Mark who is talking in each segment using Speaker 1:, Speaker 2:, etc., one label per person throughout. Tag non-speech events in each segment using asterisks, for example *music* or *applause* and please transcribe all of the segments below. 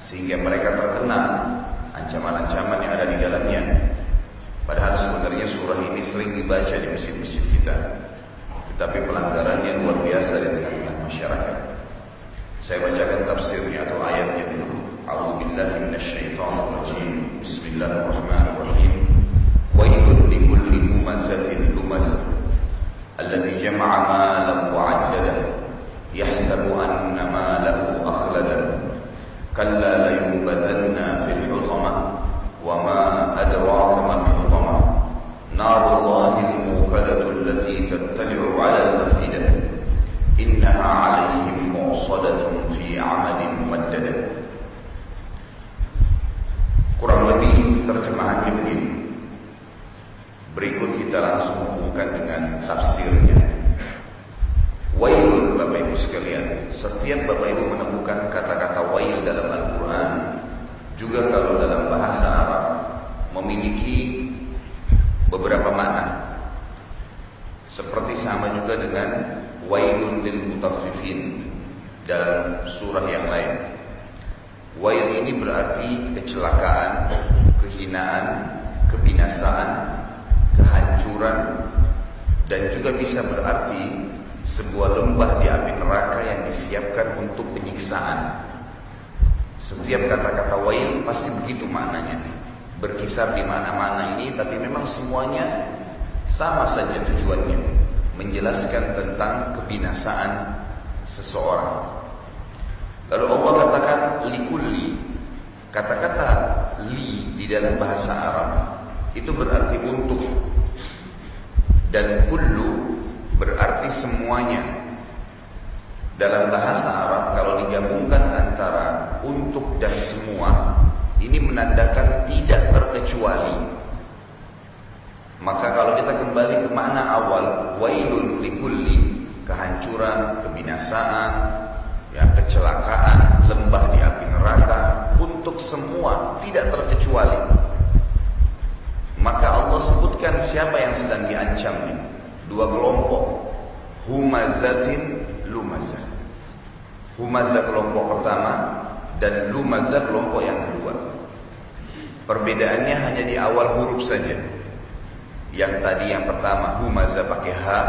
Speaker 1: sehingga mereka terkena ancaman-ancaman yang ada di dalamnya padahal sebenarnya surah ini sering dibaca di masjid-masjid kita tetapi pelanggarannya luar biasa di tengah-tengah masyarakat saya bacakan tafsirnya atau ayatnya dulu. A'udzu billahi minasyaitonir rajim. Bismillahirrahmanirrahim. Wailul likulli humazatin lumazah. Alladhi jama'a malan wa. Yahsabu anna malahu. Kalla la yunbadanna fil hutamah. Wa ma adraka mal hutamah. Narullahil muqadatu allati tattali'u 'ala al-afidah. Innaha 'alaihim mu'sadatun fi 'amalin mumaddada. Kurang lebih terjemahannya begini. Berikut kita langsung hubungkan dengan tafsirnya. Sekalian. Setiap Bapak Ibu menemukan kata-kata wail dalam Al-Quran, juga kalau dalam bahasa Arab, memiliki beberapa makna. Seperti sama juga dengan wailun lil mutaffifin dalam surah yang lain. Wail ini berarti kecelakaan, kehinaan, kebinasaan, kehancuran dan juga bisa berarti sebuah lembah di api neraka yang disiapkan untuk penyiksaan. Setiap kata-kata wail pasti begitu maknanya. Berkisar di mana-mana ini tapi memang semuanya sama saja tujuannya. Menjelaskan tentang kebinasaan seseorang. Lalu Allah katakan likulli. Kata-kata li di dalam bahasa Arab itu berarti untuk. Dan kullu semuanya. Dalam bahasa Arab kalau digabungkan antara untuk dan semua ini menandakan tidak terkecuali. Maka kalau kita kembali ke makna awal wailun likulli kehancuran, kebinasaan, ya kecelakaan, lembah di api neraka untuk semua tidak terkecuali. Maka Allah sebutkan siapa yang sedang diancam ini. Dua kelompok. Humazatin lumazah. Humazah kelompok pertama dan lumazah kelompok yang kedua. Perbedaannya hanya di awal huruf saja. Yang tadi yang pertama humazah pakai ha,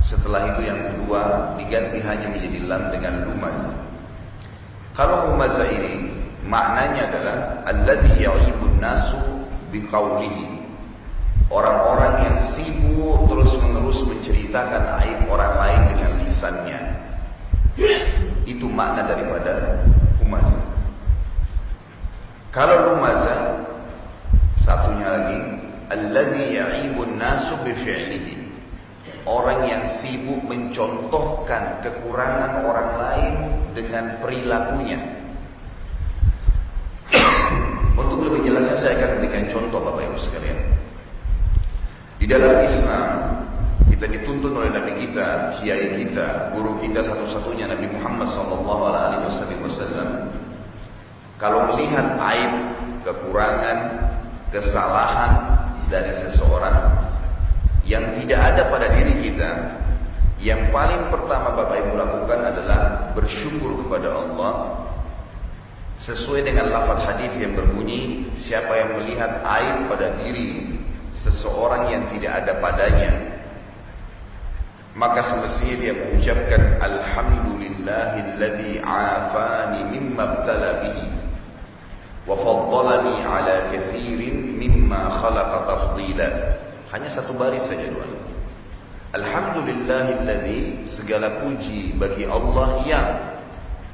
Speaker 1: setelah itu yang kedua diganti hanya menjadi lam dengan lumazah. Kalau lumazah ini maknanya adalah alladhi ya'ibun nasu biqaulihi. Orang-orang yang sibuk terus-menerus menceritakan aib orang lain dengan lisannya. Itu makna daripada humazah. Kalau lumazah satunya lagi alladhi ya'ibun nasu bifi'lihi Orang yang sibuk mencontohkan kekurangan orang lain dengan perilakunya. *coughs* Untuk lebih jelasnya saya akan berikan contoh Bapak Ibu sekalian. Di dalam Islam Kita dituntun oleh Nabi kita, kiai kita, guru kita satu-satunya Nabi Muhammad SAW. Kalau melihat aib, kekurangan, kesalahan dari seseorang yang tidak ada pada diri kita, yang paling pertama Bapak Ibu lakukan adalah bersyukur kepada Allah sesuai dengan lafaz hadis yang berbunyi siapa yang melihat aib pada diri seseorang yang tidak ada padanya maka semestinya dia mengucapkan alhamdulillahilladzi afani mimma ibtala bihi wa faddalani ala kathirin mimma khalaqa tafdila. Hanya satu baris saja doa. Alhamdulillahilladzi segala puji bagi Allah yang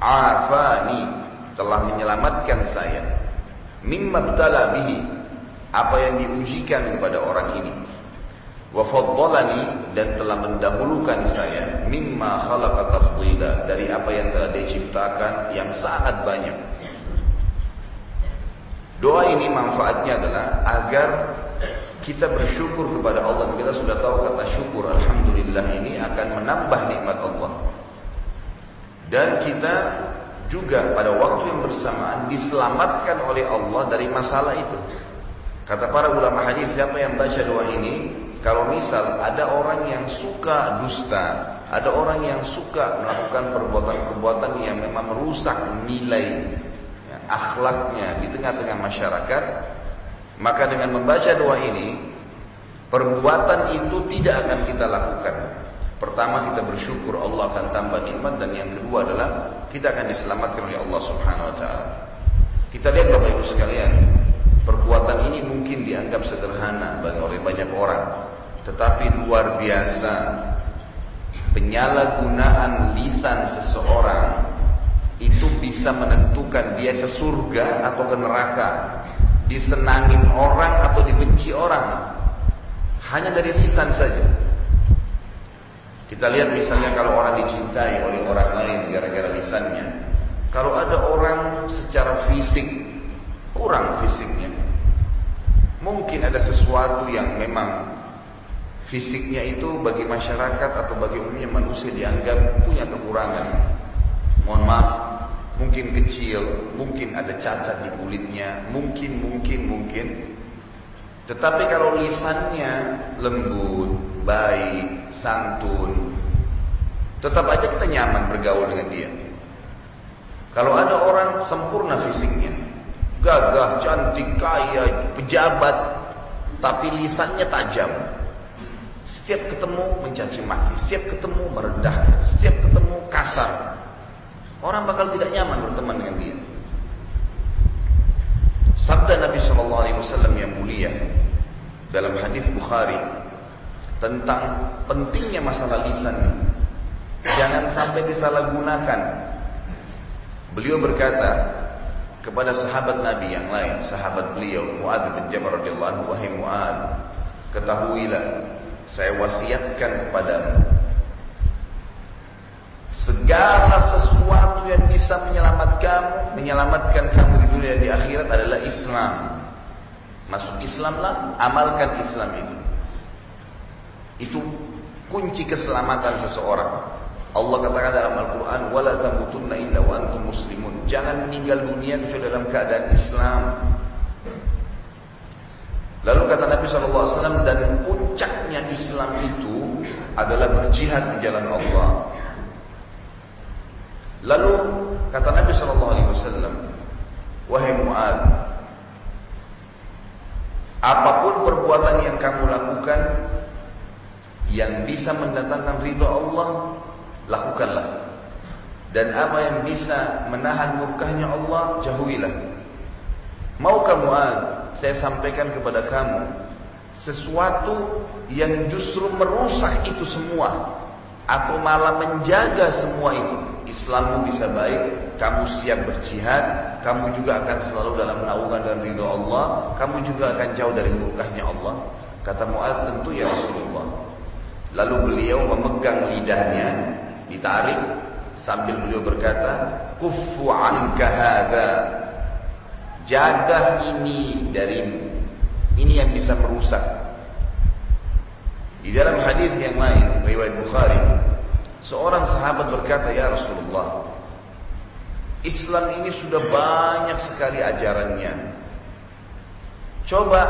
Speaker 1: afani telah menyelamatkan saya mimma ibtala bihi apa yang diujikan kepada orang ini wa dan telah mendahulukan saya mimma khalaqa tafdila dari apa yang telah diciptakan yang sangat banyak. Doa ini manfaatnya adalah agar kita bersyukur kepada Allah. Kita sudah tahu kata syukur alhamdulillah ini akan menambah nikmat Allah. Dan kita juga pada waktu yang bersamaan diselamatkan oleh Allah dari masalah itu. Kata para ulama hadis siapa yang baca doa ini kalau misal ada orang yang suka dusta, ada orang yang suka melakukan perbuatan-perbuatan yang memang merusak nilai ya, akhlaknya di tengah-tengah masyarakat, maka dengan membaca doa ini, perbuatan itu tidak akan kita lakukan. Pertama kita bersyukur Allah akan tambah nikmat dan yang kedua adalah kita akan diselamatkan oleh Allah Subhanahu wa taala. Kita lihat Bapak Ibu sekalian, perbuatan ini mungkin dianggap sederhana bagi oleh banyak orang tetapi luar biasa. Penyalahgunaan lisan seseorang itu bisa menentukan dia ke surga atau ke neraka. Disenangin orang atau dibenci orang hanya dari lisan saja. Kita lihat misalnya kalau orang dicintai oleh orang lain gara-gara lisannya. Kalau ada orang secara fisik kurang fisiknya mungkin ada sesuatu yang memang fisiknya itu bagi masyarakat atau bagi umumnya manusia dianggap punya kekurangan. Mohon maaf, mungkin kecil, mungkin ada cacat di kulitnya, mungkin, mungkin, mungkin. Tetapi kalau lisannya lembut, baik, santun, tetap aja kita nyaman bergaul dengan dia. Kalau ada orang sempurna fisiknya, gagah, cantik, kaya, pejabat, tapi lisannya tajam, setiap ketemu mencaci maki, setiap ketemu merendahkan, setiap ketemu kasar. Orang bakal tidak nyaman berteman dengan dia. Sabda Nabi Shallallahu Alaihi Wasallam yang mulia dalam hadis Bukhari tentang pentingnya masalah lisan Jangan sampai disalahgunakan. Beliau berkata kepada sahabat Nabi yang lain, sahabat beliau Muadz bin Jabal radhiyallahu anhu, wahai Muadz, ketahuilah saya wasiatkan kepadamu segala sesuatu yang bisa menyelamatkan menyelamatkan kamu di dunia dan di akhirat adalah Islam. Masuk Islamlah, amalkan Islam itu. Itu kunci keselamatan seseorang. Allah katakan dalam Al-Quran, "Wala tamutunna illa wa antum muslimun." Jangan meninggal dunia kecuali dalam keadaan Islam. Lalu kata Nabi SAW dan puncaknya Islam itu adalah berjihad di jalan Allah. Lalu kata Nabi SAW, wahai Muad, apa pun perbuatan yang kamu lakukan yang bisa mendatangkan ridho Allah, lakukanlah. Dan apa yang bisa menahan murkahnya Allah, jauhilah. Maukah Muad saya sampaikan kepada kamu sesuatu yang justru merusak itu semua atau malah menjaga semua itu. Islammu bisa baik, kamu siap berjihad, kamu juga akan selalu dalam naungan dan ridho Allah, kamu juga akan jauh dari murkahnya Allah. Kata Mu'ad tentu ya Rasulullah. Lalu beliau memegang lidahnya, ditarik sambil beliau berkata, "Kuffu anka hadza." Jaga ini darimu. Ini yang bisa merusak. Di dalam hadis yang lain, riwayat Bukhari, seorang sahabat berkata, "Ya Rasulullah, Islam ini sudah banyak sekali ajarannya. Coba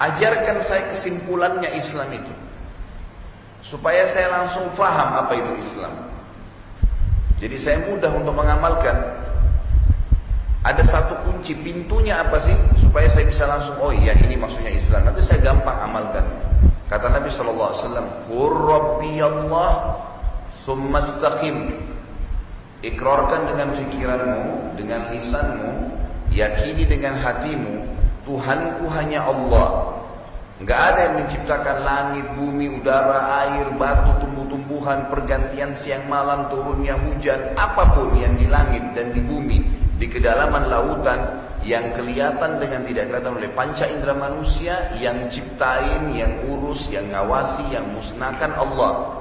Speaker 1: ajarkan saya kesimpulannya Islam itu. Supaya saya langsung faham apa itu Islam. Jadi saya mudah untuk mengamalkan. Ada satu kunci pintunya apa sih supaya saya bisa langsung oh iya ini maksudnya Islam. Nanti saya gampang amalkan. Kata Nabi Shallallahu Alaihi Wasallam, "Qurrabbi Allah, Ikrarkan dengan pikiranmu, dengan lisanmu, yakini dengan hatimu, Tuhanku hanya Allah. Enggak ada yang menciptakan langit, bumi, udara, air, batu, tumbuh-tumbuhan, pergantian siang malam, turunnya hujan, apa pun yang di langit dan di bumi, di kedalaman lautan yang kelihatan dengan tidak kelihatan oleh panca indera manusia, yang ciptain, yang urus, yang ngawasi, yang musnahkan Allah.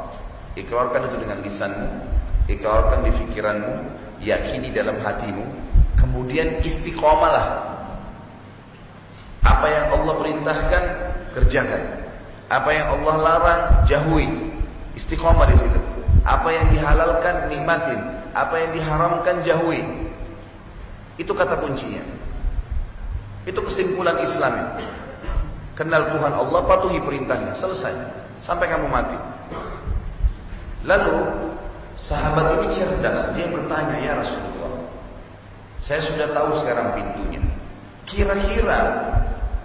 Speaker 1: Ikrarkan itu dengan lisanmu, ikrarkan di pikiranmu, yakini dalam hatimu, kemudian istiqomalah. Apa yang Allah perintahkan, kerjakan. Apa yang Allah larang, jauhi. Istiqomah di situ. Apa yang dihalalkan, nikmatin. Apa yang diharamkan, jauhi. Itu kata kuncinya. Itu kesimpulan Islam. Kenal Tuhan Allah, patuhi perintahnya. Selesai. Sampai kamu mati. Lalu Sahabat ini cerdas, dia bertanya, ya Rasulullah, saya sudah tahu sekarang pintunya. Kira-kira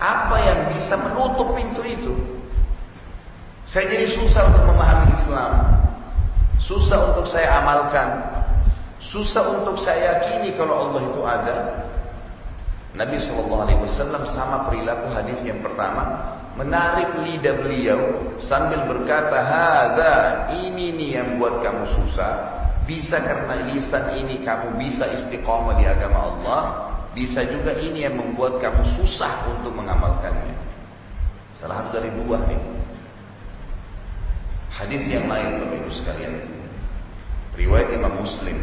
Speaker 1: apa yang bisa menutup pintu itu? Saya jadi susah untuk memahami Islam. Susah untuk saya amalkan. Susah untuk saya yakini kalau Allah itu ada. Nabi SAW sama perilaku hadis yang pertama menarik lidah beliau sambil berkata, "Hada, ini nih yang buat kamu susah. Bisa karena lisan ini kamu bisa istiqomah di agama Allah, bisa juga ini yang membuat kamu susah untuk mengamalkannya." Salah satu dari dua nih. Hadis yang lain Bapak Ibu sekalian. Riwayat Imam Muslim.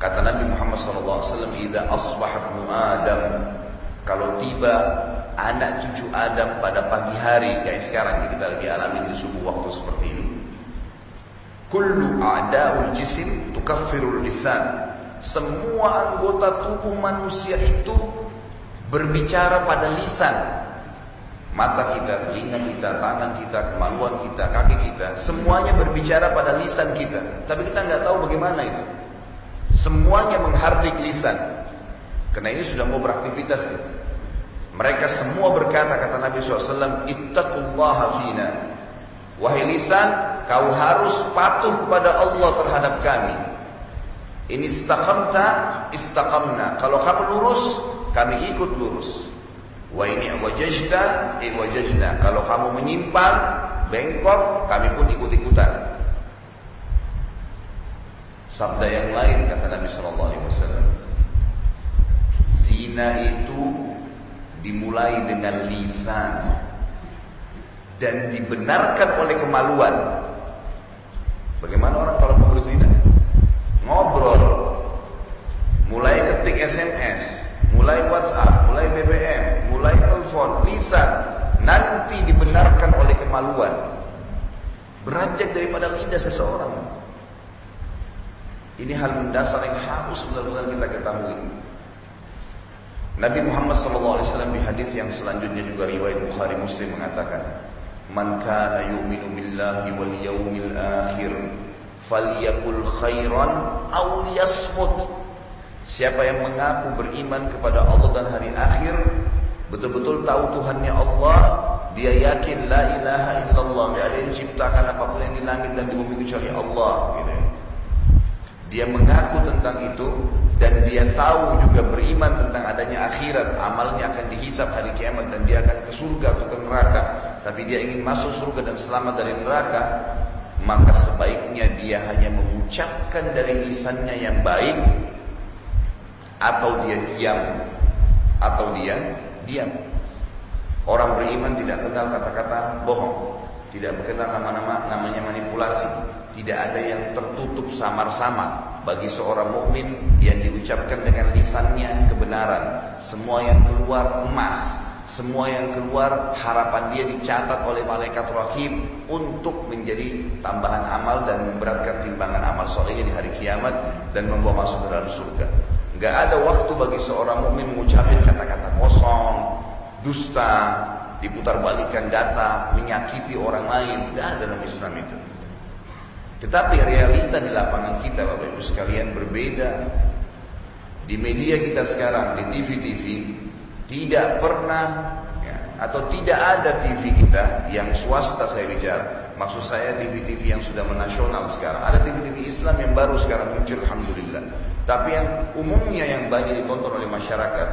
Speaker 1: Kata Nabi Muhammad SAW, "Idza asbahat Adam" Kalau tiba anak cucu Adam pada pagi hari kayak sekarang kita lagi alami di subuh waktu seperti ini. Kullu a'da'ul jisim tukaffirul lisan. Semua anggota tubuh manusia itu berbicara pada lisan. Mata kita, telinga kita, tangan kita, kemaluan kita, kaki kita, semuanya berbicara pada lisan kita. Tapi kita nggak tahu bagaimana itu. Semuanya menghardik lisan. Karena ini sudah mau beraktivitas. Gitu. Mereka semua berkata kata Nabi SAW, Ittaqullaha fina. Wahai lisan, kau harus patuh kepada Allah terhadap kami. Ini istaqamta, istaqamna. Kalau kamu lurus, kami ikut lurus. Wa ini wajajda, eh wajajna. Kalau kamu menyimpang, bengkok, kami pun ikut-ikutan. Sabda yang lain kata Nabi SAW. Zina itu dimulai dengan lisan dan dibenarkan oleh kemaluan. Bagaimana orang kalau mau berzina? Ngobrol, mulai ketik SMS, mulai WhatsApp, mulai BBM, mulai telepon, lisan, nanti dibenarkan oleh kemaluan. Beranjak daripada lidah seseorang. Ini hal mendasar yang harus benar-benar kita ketahui. Nabi Muhammad SAW di hadis yang selanjutnya juga riwayat Bukhari Muslim mengatakan, "Man kana yu'minu billahi wal yawmil akhir falyakul khairan aw liyasmut." Siapa yang mengaku beriman kepada Allah dan hari akhir, betul-betul tahu Tuhannya Allah, dia yakin la ilaha illallah, tidak ada yang ciptakan apa pun yang di langit dan di bumi kecuali Allah, gitu. Dia mengaku tentang itu, dan dia tahu juga beriman tentang adanya akhirat, amalnya akan dihisap hari kiamat dan dia akan ke surga atau ke neraka, tapi dia ingin masuk surga dan selamat dari neraka, maka sebaiknya dia hanya mengucapkan dari lisannya yang baik atau dia diam. Atau dia diam. Orang beriman tidak kenal kata-kata bohong, tidak mengenal nama-nama namanya manipulasi, tidak ada yang tertutup samar-samar bagi seorang mukmin yang diucapkan dengan lisannya kebenaran, semua yang keluar emas, semua yang keluar harapan dia dicatat oleh malaikat rahim untuk menjadi tambahan amal dan memberatkan timbangan amal solehnya di hari kiamat dan membawa masuk ke dalam surga. Gak ada waktu bagi seorang mukmin mengucapkan kata-kata kosong, dusta, diputar balikan data, menyakiti orang lain. Tidak ada dalam Islam itu. Tetapi realita di lapangan kita Bapak Ibu sekalian berbeda. Di media kita sekarang, di TV-TV, tidak pernah ya, atau tidak ada TV kita yang swasta saya bicara. Maksud saya TV-TV yang sudah menasional sekarang. Ada TV-TV Islam yang baru sekarang muncul, Alhamdulillah. Tapi yang umumnya yang banyak ditonton oleh masyarakat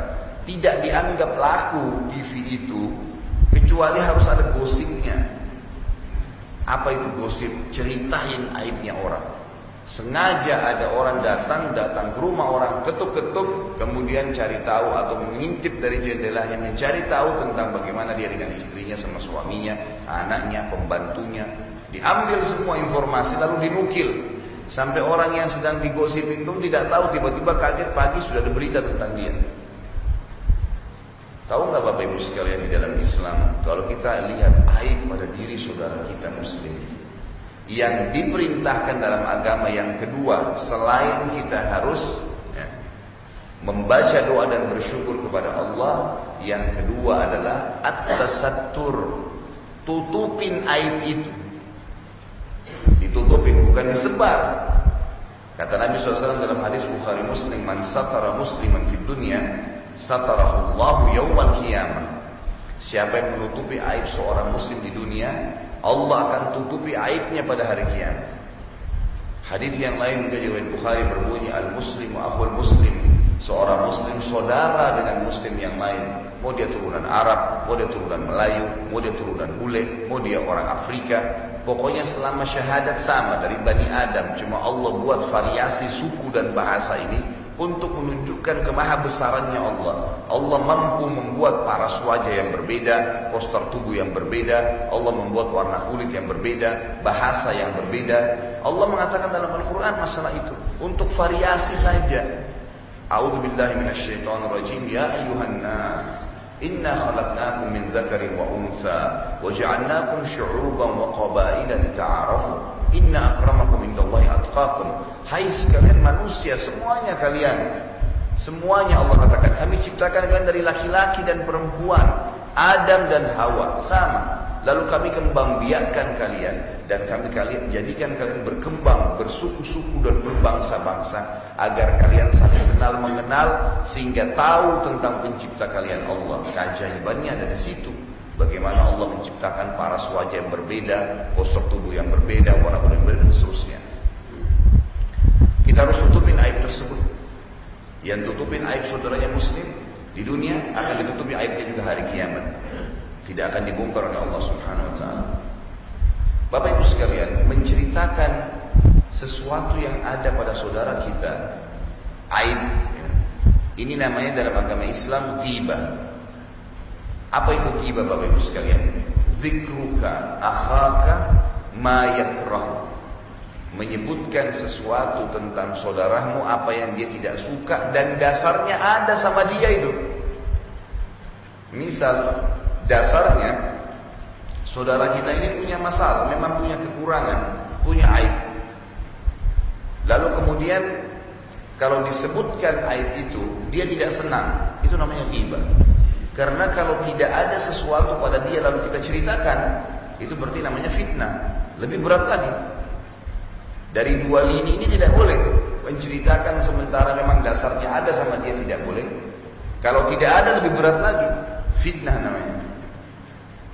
Speaker 1: tidak dianggap laku TV itu kecuali harus ada gosipnya. Apa itu gosip? Ceritain aibnya orang. Sengaja ada orang datang, datang ke rumah orang, ketuk-ketuk, kemudian cari tahu atau mengintip dari jendelanya, mencari tahu tentang bagaimana dia dengan istrinya, sama suaminya, anaknya, pembantunya. Diambil semua informasi lalu dinukil. Sampai orang yang sedang digosipin pun tidak tahu, tiba-tiba kaget pagi sudah ada berita tentang dia. Tahu nggak Bapak Ibu sekalian di dalam Islam, kalau kita lihat aib pada diri saudara kita muslim, yang diperintahkan dalam agama yang kedua selain kita harus ya, membaca doa dan bersyukur kepada Allah yang kedua adalah at-tasattur tutupin aib itu ditutupin bukan disebar kata Nabi SAW dalam hadis Bukhari Muslim man satara musliman di dunia satarahullahu yawmal qiyamah siapa yang menutupi aib seorang muslim di dunia Allah akan tutupi aibnya pada hari kiamat. Hadis yang lain riwayat Bukhari berbunyi al-muslim wa akhul muslim. Seorang muslim saudara dengan muslim yang lain. Mau dia turunan Arab, mau dia turunan Melayu, mau dia turunan bule, mau dia orang Afrika. Pokoknya selama syahadat sama dari Bani Adam. Cuma Allah buat variasi suku dan bahasa ini untuk menunjukkan kemahabesarannya Allah. Allah mampu membuat paras wajah yang berbeda, poster tubuh yang berbeda, Allah membuat warna kulit yang berbeda, bahasa yang berbeda. Allah mengatakan dalam Al-Quran masalah itu untuk variasi saja. A'udzubillahi minasyaitonirrajim. Ya ayuhan nas, Inna khalaqnakum min dzakarin wa untha wa ja'alnakum syu'uban wa qabaila lita'arafu. Inna akramakum indallahi atqakum. Hai sekalian manusia semuanya kalian. Semuanya Allah katakan kami ciptakan kalian dari laki-laki dan perempuan, Adam dan Hawa, sama. Lalu kami kembang biakkan kalian dan kami kalian jadikan kalian berkembang, bersuku-suku dan berbangsa-bangsa agar kalian saling kenal mengenal sehingga tahu tentang pencipta kalian Allah. Keajaibannya ada di situ. Bagaimana Allah menciptakan para wajah yang berbeda, postur tubuh yang berbeda, warna kulit yang berbeda, dan seterusnya. Kita harus tutupin aib tersebut. Yang tutupin aib saudaranya muslim di dunia akan ditutupi aibnya juga hari kiamat. Tidak akan dibongkar oleh Allah Subhanahu wa taala. Bapak Ibu sekalian, menceritakan sesuatu yang ada pada saudara kita, aib. Ini namanya dalam agama Islam ghibah. Apa itu ghibah Bapak Ibu sekalian? Zikruka akhaka ma yakrah. Menyebutkan sesuatu tentang saudaramu apa yang dia tidak suka dan dasarnya ada sama dia itu. Misal dasarnya saudara kita ini punya masalah, memang punya kekurangan, punya aib. Lalu kemudian kalau disebutkan aib itu, dia tidak senang. Itu namanya ghibah. Karena kalau tidak ada sesuatu pada dia lalu kita ceritakan, itu berarti namanya fitnah. Lebih berat lagi. Dari dua lini ini tidak boleh menceritakan sementara memang dasarnya ada sama dia tidak boleh. Kalau tidak ada lebih berat lagi, fitnah namanya.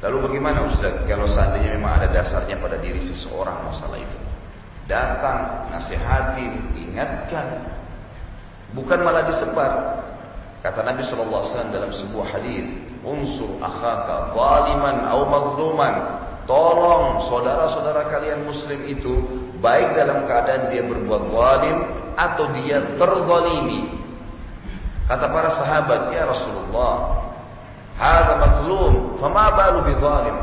Speaker 1: Lalu bagaimana Ustaz kalau seandainya memang ada dasarnya pada diri seseorang masalah itu? Datang, nasihatin, ingatkan. Bukan malah disebar. Kata Nabi SAW dalam sebuah hadis, unsur akhaka zaliman atau mazluman. Tolong saudara-saudara kalian muslim itu baik dalam keadaan dia berbuat zalim atau dia terzalimi. Kata para sahabat, "Ya Rasulullah, hadza mazlum, fama balu zalim?"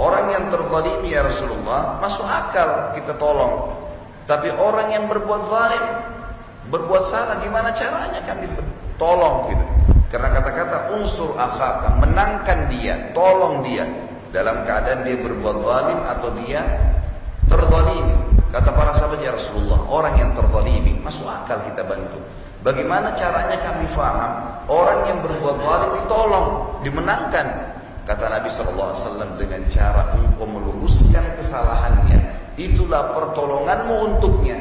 Speaker 1: Orang yang terzalimi ya Rasulullah, masuk akal kita tolong. Tapi orang yang berbuat zalim, berbuat salah gimana caranya kami tolong gitu. Karena kata-kata unsur akhaka menangkan dia, tolong dia dalam keadaan dia berbuat zalim atau dia terzalimi. Kata para sahabat ya Rasulullah, orang yang terzalimi masuk akal kita bantu. Bagaimana caranya kami faham orang yang berbuat zalim ditolong, dimenangkan. Kata Nabi SAW dengan cara engkau meluruskan kesalahannya, itulah pertolonganmu untuknya.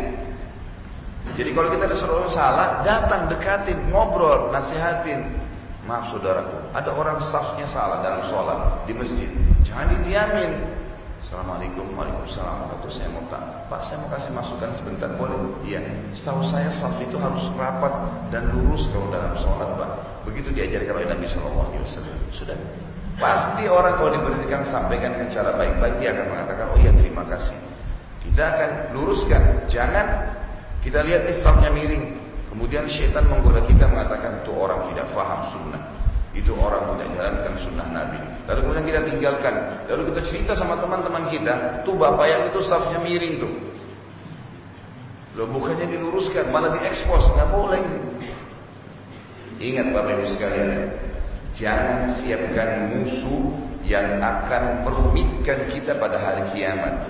Speaker 1: Jadi kalau kita disuruh orang salah, datang dekatin, ngobrol, nasihatin. Maaf saudaraku, ada orang staffnya salah dalam sholat di masjid. Jangan didiamin. Assalamualaikum, waalaikumsalam. Satu saya mau tanya, Pak saya mau kasih masukan sebentar boleh? Iya. Setahu saya staff itu harus rapat dan lurus kalau dalam sholat Pak. Begitu diajarkan oleh Nabi Shallallahu Alaihi Wasallam. Sudah. Pasti orang kalau diberikan sampaikan dengan cara baik-baik dia akan mengatakan oh iya terima kasih. Kita akan luruskan. Jangan kita lihat Islamnya miring. Kemudian syaitan menggoda kita mengatakan itu orang tidak faham sunnah. Itu orang tidak jalankan sunnah Nabi. Lalu kemudian kita tinggalkan. Lalu kita cerita sama teman-teman kita, tuh bapak yang itu safnya miring tuh. Loh bukannya diluruskan, malah diekspos, nggak boleh. Ingat Bapak Ibu sekalian, jangan siapkan musuh yang akan merumitkan kita pada hari kiamat.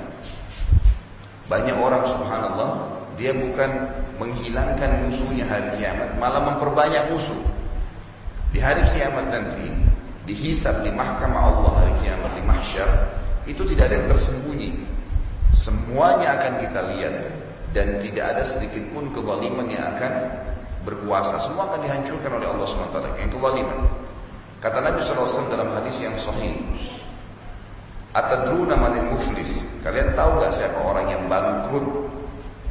Speaker 1: Banyak orang subhanallah dia bukan menghilangkan musuhnya hari kiamat, malah memperbanyak musuh. Di hari kiamat nanti, dihisab di mahkamah Allah hari kiamat di mahsyar, itu tidak ada yang tersembunyi. Semuanya akan kita lihat dan tidak ada sedikit pun kezaliman yang akan berkuasa. Semua akan dihancurkan oleh Allah SWT. Yang kezaliman. Kata Nabi SAW dalam hadis yang sahih, Atadruna manil muflis. Kalian tahu gak siapa orang yang bangkrut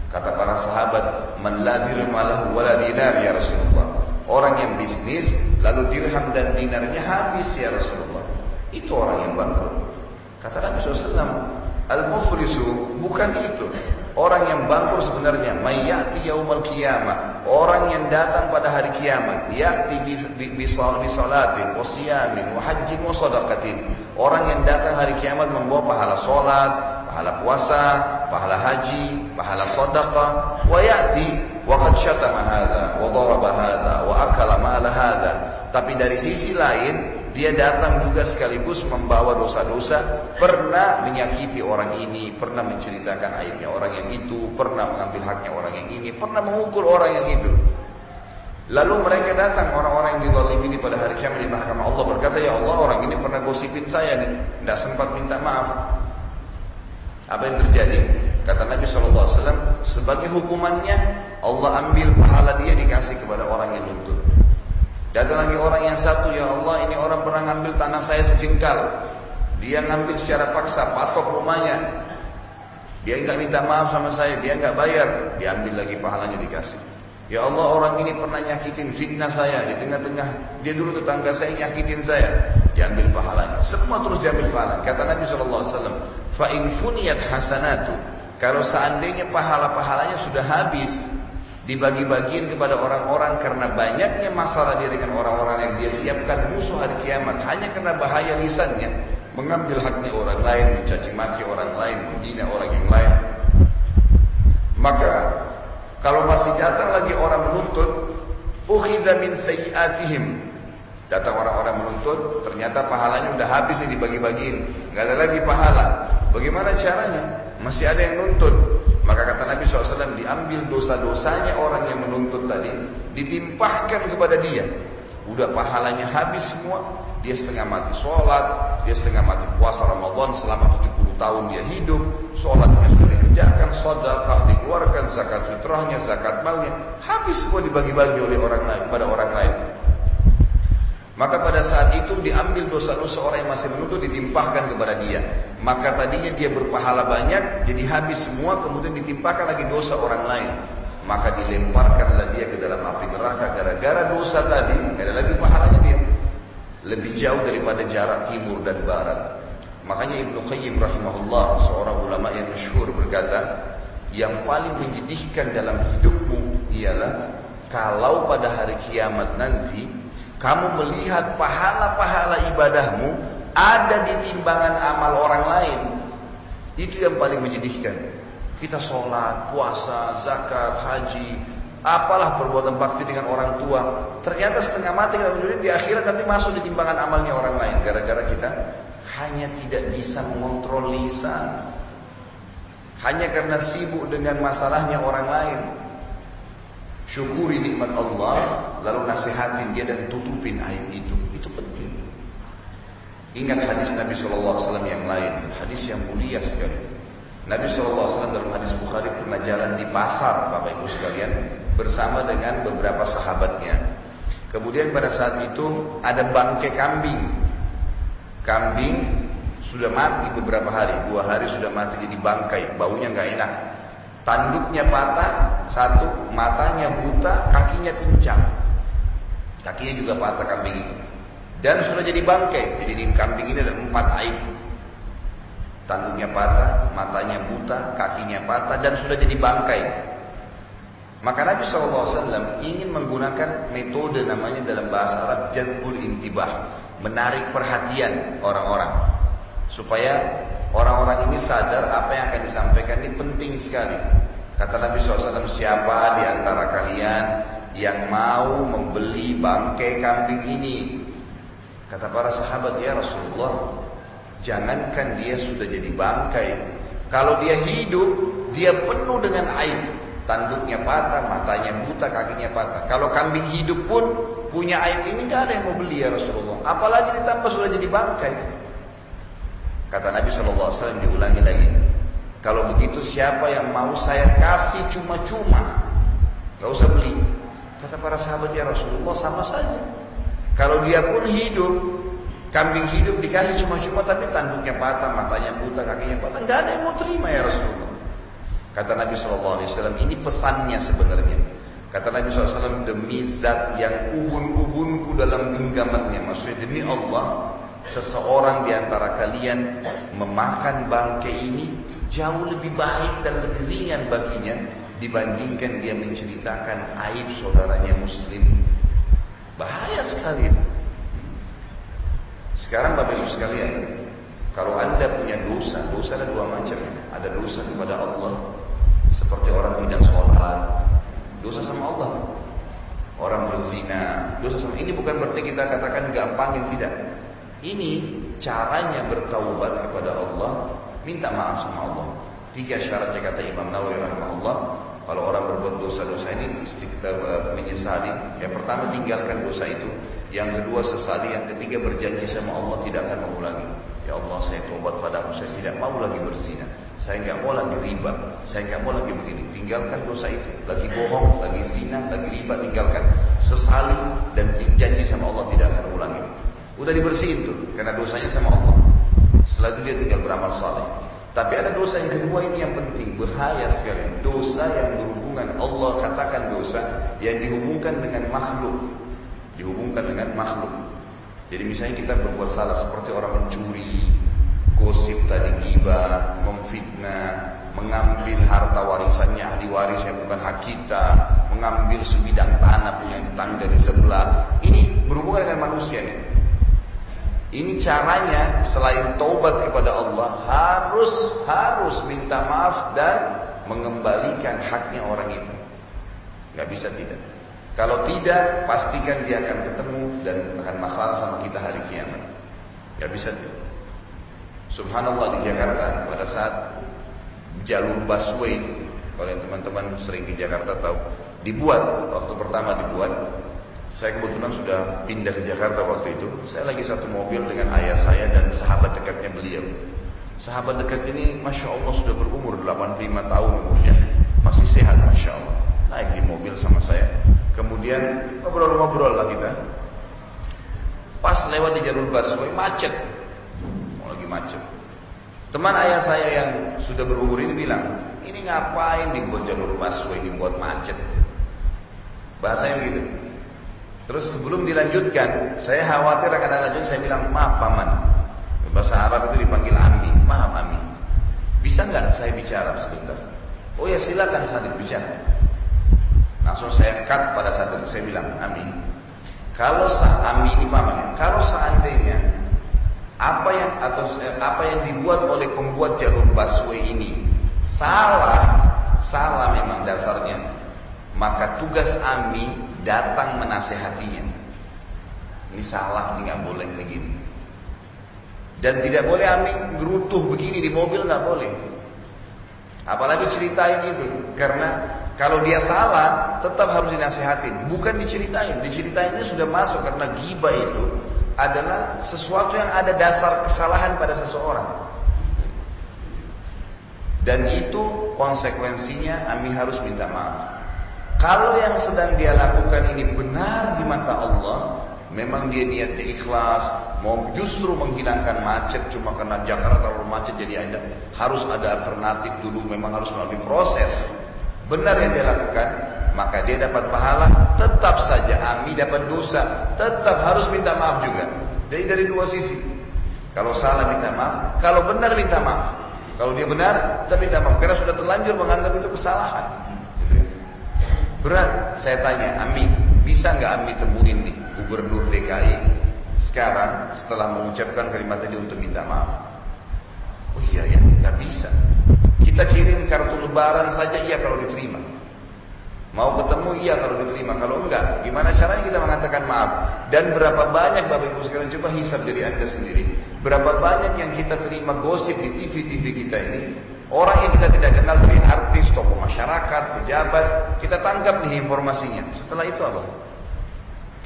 Speaker 1: Kata para sahabat, "Man la dirham wala dinar ya Rasulullah." Orang yang bisnis lalu dirham dan dinarnya habis ya Rasulullah. Itu orang yang bangkrut. Kata Nabi SAW, Al-muflisu bukan itu. Orang yang bangkrut sebenarnya mayyati yaumal qiyamah. Orang yang datang pada hari kiamat, ya'ti bi salatin wa siyamin wa hajjin wa sadaqatin. Orang yang datang hari kiamat membawa pahala salat, pahala puasa, pahala haji, pahala sedekah, wa ya'ti wa hadza wa daraba hadza wa akala mala hadza. Tapi dari sisi lain dia datang juga sekaligus membawa dosa-dosa, pernah menyakiti orang ini, pernah menceritakan aibnya orang yang itu, pernah mengambil haknya orang yang ini, pernah memukul orang yang itu. Lalu mereka datang orang-orang yang dizalimi ini pada hari kiamat di mahkamah Allah berkata, "Ya Allah, orang ini pernah gosipin saya nih, tidak sempat minta maaf." Apa yang terjadi? Kata Nabi SAW, sebagai hukumannya Allah ambil pahala dia dikasih kepada orang yang nuntut. Datang lagi orang yang satu, ya Allah ini orang pernah ngambil tanah saya sejengkal. Dia ngambil secara paksa, patok rumahnya. Dia nggak minta maaf sama saya, dia nggak bayar, diambil lagi pahalanya dikasih. Ya Allah orang ini pernah nyakitin fitnah saya di tengah-tengah. Dia dulu tetangga saya nyakitin saya. Diambil pahalanya. Semua terus diambil pahala. Kata Nabi SAW. Fa in funiyat hasanatu. Kalau seandainya pahala-pahalanya sudah habis. Dibagi-bagiin kepada orang-orang karena banyaknya masalah dia dengan orang-orang yang dia siapkan musuh hari kiamat. Hanya karena bahaya lisannya. Mengambil haknya orang lain, mencaci maki orang lain, menghina orang yang lain. Maka kalau masih datang lagi orang menuntut, ukhidha min sayyiatihim. Datang orang-orang menuntut, ternyata pahalanya udah habis nih dibagi-bagiin. Nggak ada lagi pahala. Bagaimana caranya? Masih ada yang nuntut. Maka kata Nabi SAW, diambil dosa-dosanya orang yang menuntut tadi, ditimpahkan kepada dia. Udah pahalanya habis semua, dia setengah mati sholat, dia setengah mati puasa Ramadan selama 70 tahun dia hidup, sholatnya sudah dikerjakan, sedekah dikeluarkan, zakat fitrahnya, zakat malnya, habis semua dibagi-bagi oleh orang lain pada orang lain. Maka pada saat itu diambil dosa-dosa orang yang masih menuntut ditimpahkan kepada dia. Maka tadinya dia berpahala banyak, jadi habis semua kemudian ditimpahkan lagi dosa orang lain. Maka dilemparkanlah dia ke dalam api neraka gara-gara dosa tadi, ada lagi pahalanya dia. Lebih jauh daripada jarak timur dan barat. Makanya Ibnu Qayyim rahimahullah seorang ulama yang masyhur berkata, yang paling menyedihkan dalam hidupmu ialah kalau pada hari kiamat nanti kamu melihat pahala-pahala ibadahmu ada di timbangan amal orang lain. Itu yang paling menyedihkan. Kita sholat, puasa, zakat, haji, Apalah perbuatan bakti dengan orang tua. Ternyata setengah mati dalam dunia di akhirat nanti masuk di timbangan amalnya orang lain. Gara-gara kita hanya tidak bisa mengontrol lisan. Hanya karena sibuk dengan masalahnya orang lain. Syukuri nikmat Allah, lalu nasihatin dia dan tutupin aib itu. Itu penting. Ingat hadis Nabi SAW yang lain, hadis yang mulia sekali. Nabi SAW dalam hadis Bukhari pernah jalan di pasar, Bapak Ibu sekalian, bersama dengan beberapa sahabatnya. Kemudian pada saat itu ada bangkai kambing. Kambing sudah mati beberapa hari, dua hari sudah mati jadi bangkai, baunya nggak enak. Tanduknya patah, satu, matanya buta, kakinya pincang. Kakinya juga patah kambing itu. Dan sudah jadi bangkai, jadi di kambing ini ada empat aib. Tanduknya patah, matanya buta, kakinya patah, dan sudah jadi bangkai. Maka Nabi SAW ingin menggunakan metode namanya dalam bahasa Arab jalbul intibah, menarik perhatian orang-orang supaya orang-orang ini sadar apa yang akan disampaikan ini penting sekali. Kata Nabi SAW, siapa di antara kalian yang mau membeli bangkai kambing ini? Kata para sahabat, ya Rasulullah, jangankan dia sudah jadi bangkai, kalau dia hidup, dia penuh dengan aib. Tanduknya patah, matanya buta, kakinya patah. Kalau kambing hidup pun punya aib ini nggak ada yang mau beli ya Rasulullah. Apalagi ditambah sudah jadi bangkai. Kata Nabi SAW diulangi lagi. Kalau begitu siapa yang mau saya kasih cuma-cuma? Gak usah beli. Kata para sahabat ya Rasulullah sama saja. Kalau dia pun hidup, kambing hidup dikasih cuma-cuma tapi tanduknya patah, matanya buta, kakinya patah. Gak ada yang mau terima ya Rasulullah. Kata Nabi SAW, ini pesannya sebenarnya. Kata Nabi SAW, demi zat yang ubun-ubunku dalam genggamannya. Maksudnya demi Allah, seseorang di antara kalian memakan bangkai ini jauh lebih baik dan lebih ringan baginya dibandingkan dia menceritakan aib saudaranya muslim. Bahaya sekali. Sekarang Bapak Ibu sekalian, kalau Anda punya dosa, dosa ada dua macam. Ada dosa kepada Allah, seperti orang tidak sholat, dosa sama Allah. Orang berzina, dosa sama ini bukan berarti kita katakan gampang yang tidak. Ini caranya bertaubat kepada Allah, minta maaf sama Allah. Tiga syaratnya kata Imam Nawawi rahimahullah. Kalau orang berbuat dosa-dosa ini menyesali. Yang pertama tinggalkan dosa itu. Yang kedua sesali. Yang ketiga berjanji sama Allah tidak akan mengulangi. Ya Allah saya tobat padamu, saya tidak mau lagi berzina. Saya nggak mau lagi riba, saya nggak mau lagi begini. Tinggalkan dosa itu. Lagi bohong, lagi zina, lagi riba, tinggalkan. Sesali dan janji sama Allah tidak akan ulangi. Udah dibersihin tuh, karena dosanya sama Allah. Setelah itu dia tinggal beramal saleh. Tapi ada dosa yang kedua ini yang penting, bahaya sekali. Dosa yang berhubungan, Allah katakan dosa yang dihubungkan dengan makhluk. Dihubungkan dengan makhluk. Jadi misalnya kita berbuat salah seperti orang mencuri, gosip tadi gibah, memfitnah, mengambil harta warisannya ahli waris yang bukan hak kita, mengambil sebidang tanah punya tetangga di sebelah. Ini berhubungan dengan manusia nih. Ini caranya selain taubat kepada Allah harus harus minta maaf dan mengembalikan haknya orang itu. Gak bisa tidak. Kalau tidak, pastikan dia akan ketemu dan akan masalah sama kita hari kiamat. Gak bisa tidak. Subhanallah di Jakarta pada saat jalur busway, kalau yang teman-teman sering di Jakarta tahu, dibuat waktu pertama dibuat. Saya kebetulan sudah pindah ke Jakarta waktu itu. Saya lagi satu mobil dengan ayah saya dan sahabat dekatnya beliau. Sahabat dekat ini, masya Allah sudah berumur 85 tahun umurnya, masih sehat, masya Allah. Naik di mobil sama saya. Kemudian ngobrol-ngobrol lah kita. Pas lewat di jalur busway macet. Mau lagi macet. Teman ayah saya yang sudah berumur ini bilang, ini ngapain dibuat jalur busway dibuat macet? Bahasanya begitu. Terus sebelum dilanjutkan, saya khawatir akan ada lanjut, saya bilang, maaf paman. Bahasa Arab itu dipanggil Ami, maaf Ami. Bisa nggak saya bicara sebentar? Oh ya silakan Khalid bicara. Langsung saya cut pada saat itu saya bilang, Ami, kalau sah Ami ini paman, kalau seandainya apa yang atau apa yang dibuat oleh pembuat jalur busway ini salah, salah memang dasarnya, maka tugas Ami datang menasehatinya. Ini salah, ini nggak boleh begini. Dan tidak boleh Ami gerutuh begini di mobil nggak boleh. Apalagi ceritain itu, karena kalau dia salah, tetap harus dinasehatin. Bukan diceritain, diceritainnya sudah masuk karena gibah itu adalah sesuatu yang ada dasar kesalahan pada seseorang. Dan itu konsekuensinya Ami harus minta maaf. Kalau yang sedang dia lakukan ini benar di mata Allah, memang dia niat ikhlas, mau justru menghilangkan macet cuma karena Jakarta terlalu macet jadi ada harus ada alternatif dulu, memang harus melalui proses. Benar yang dia lakukan, maka dia dapat pahala, tetap saja Ami dapat dosa, tetap harus minta maaf juga. Jadi dari dua sisi. Kalau salah minta maaf, kalau benar minta maaf. Kalau dia benar, kita minta maaf karena sudah terlanjur menganggap itu kesalahan. Berat, saya tanya, Ami, bisa nggak Ami temuin nih Gubernur DKI sekarang setelah mengucapkan kalimat tadi untuk minta maaf? Oh iya ya, nggak bisa. Kita kirim kartu lebaran saja iya kalau diterima. Mau ketemu iya kalau diterima, kalau enggak gimana caranya kita mengatakan maaf? Dan berapa banyak Bapak Ibu sekalian coba hisap dari Anda sendiri. Berapa banyak yang kita terima gosip di TV-TV kita ini Orang yang kita tidak kenal dari artis, tokoh masyarakat, pejabat Kita tangkap nih informasinya Setelah itu apa?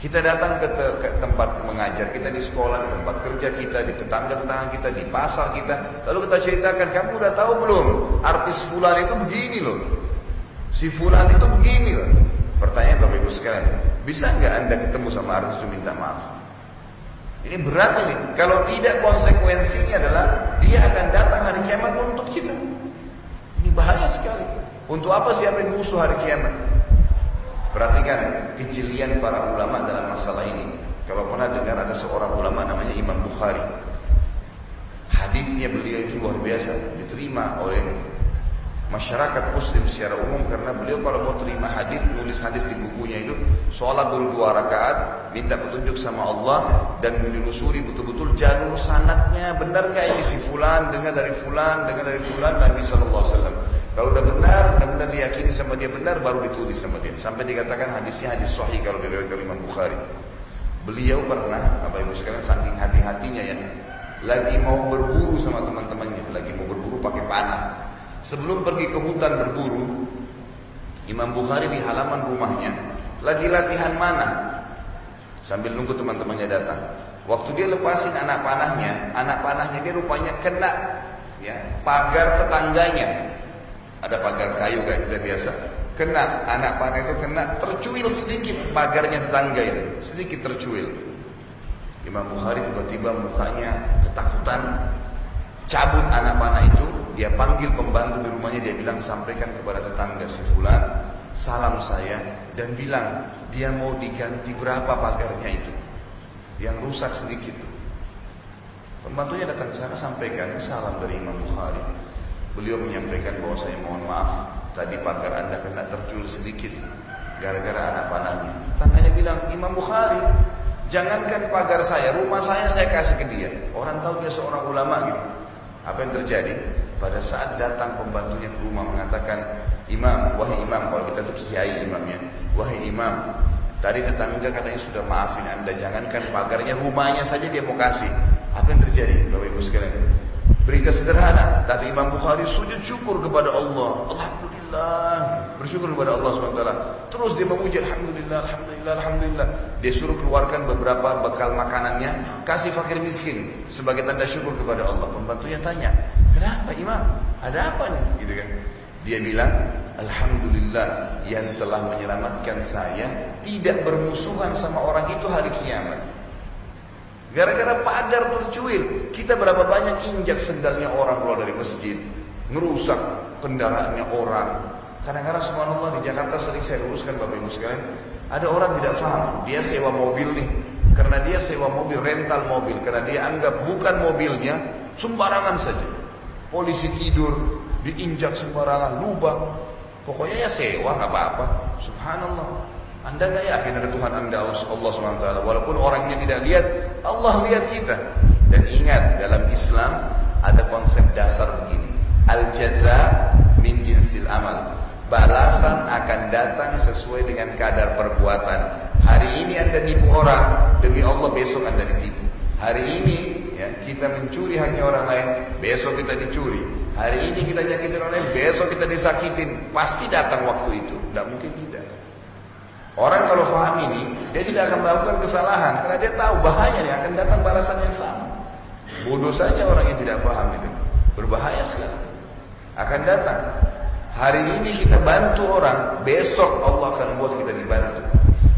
Speaker 1: Kita datang ke, te ke tempat mengajar kita di sekolah, di tempat kerja kita, di tetangga-tetangga kita, di pasar kita. Lalu kita ceritakan, kamu udah tahu belum? Artis fulan itu begini loh. Si fulan itu begini loh. Pertanyaan Bapak Ibu sekalian, bisa nggak Anda ketemu sama artis itu minta maaf? Ini berat ini. Kalau tidak konsekuensinya adalah dia akan datang hari kiamat untuk kita. Ini bahaya sekali. Untuk apa siapa yang musuh hari kiamat? Perhatikan kejelian para ulama dalam masalah ini. Kalau pernah dengar ada seorang ulama namanya Imam Bukhari. Hadisnya beliau itu luar biasa, diterima oleh masyarakat muslim secara umum karena beliau kalau mau terima hadis nulis hadis di bukunya itu sholat dulu dua rakaat minta petunjuk sama Allah dan menelusuri betul-betul jalur sanatnya. Benar nggak ini si fulan dengar dari fulan dengar dari fulan Nabi Shallallahu Alaihi Wasallam. Kalau udah benar dan benar diyakini sama dia benar baru ditulis sama dia. Sampai dikatakan hadisnya hadis sahih kalau diriwayatkan Imam Bukhari. Beliau pernah apa ibu sekalian saking hati-hatinya ya lagi mau berburu sama teman-temannya lagi mau berburu pakai panah Sebelum pergi ke hutan berburu, Imam Bukhari di halaman rumahnya lagi latihan mana? Sambil nunggu teman-temannya datang. Waktu dia lepasin anak panahnya, anak panahnya dia rupanya kena ya pagar tetangganya. Ada pagar kayu kayak kita biasa. Kena anak panah itu kena tercuil sedikit pagarnya tetangga itu, sedikit tercuil. Imam Bukhari tiba-tiba mukanya ketakutan, cabut anak panah itu, dia panggil pembantu di rumahnya, dia bilang sampaikan kepada tetangga si fulan, salam saya dan bilang dia mau diganti berapa pagarnya itu, yang rusak sedikit. Pembantunya datang ke sana sampaikan salam dari Imam Bukhari. Beliau menyampaikan bahwa saya mohon maaf, tadi pagar anda kena tercul sedikit gara-gara anak panahnya. Tetangganya bilang Imam Bukhari, jangankan pagar saya, rumah saya saya kasih ke dia. Orang tahu dia seorang ulama gitu. Apa yang terjadi? Pada saat datang pembantunya ke rumah mengatakan, Imam, wahai imam, kalau kita tuh kiai imamnya, wahai imam, tadi tetangga katanya sudah maafin anda, jangankan pagarnya, rumahnya saja dia mau kasih. Apa yang terjadi, Bapak Ibu sekalian? Berita sederhana, tapi Imam Bukhari sujud syukur kepada Allah. Alhamdulillah, bersyukur kepada Allah SWT. Terus dia memuji Alhamdulillah, Alhamdulillah, Alhamdulillah. Dia suruh keluarkan beberapa bekal makanannya, kasih fakir miskin sebagai tanda syukur kepada Allah. Pembantunya tanya, kenapa Imam? Ada apa nih? Gitu kan? Dia bilang, Alhamdulillah yang telah menyelamatkan saya tidak bermusuhan sama orang itu hari kiamat. Gara-gara pagar tercuil, kita berapa banyak injak sendalnya orang keluar dari masjid, ngerusak kendaraannya orang. Kadang-kadang subhanallah di Jakarta sering saya luruskan Bapak Ibu sekalian, ada orang tidak paham, dia sewa mobil nih, karena dia sewa mobil, rental mobil, karena dia anggap bukan mobilnya, sembarangan saja. Polisi tidur, diinjak sembarangan, lubang. Pokoknya ya sewa nggak apa-apa. Subhanallah. Anda nggak yakin ada Tuhan Anda Allah SWT Walaupun orangnya tidak lihat Allah lihat kita Dan ingat dalam Islam Ada konsep dasar begini Al-jaza min jinsil amal Balasan akan datang sesuai dengan kadar perbuatan. Hari ini Anda nipu orang, demi Allah besok Anda ditipu. Hari ini ya, kita mencuri hanya orang lain, besok kita dicuri. Hari ini kita nyakitin orang lain, besok kita disakitin. Pasti datang waktu itu. Tidak mungkin tidak. Orang kalau paham ini, dia tidak akan melakukan kesalahan karena dia tahu bahayanya akan datang balasan yang sama. Bodoh saja orang yang tidak paham itu. Berbahaya sekali. Akan datang. Hari ini kita bantu orang, besok Allah akan buat kita dibantu.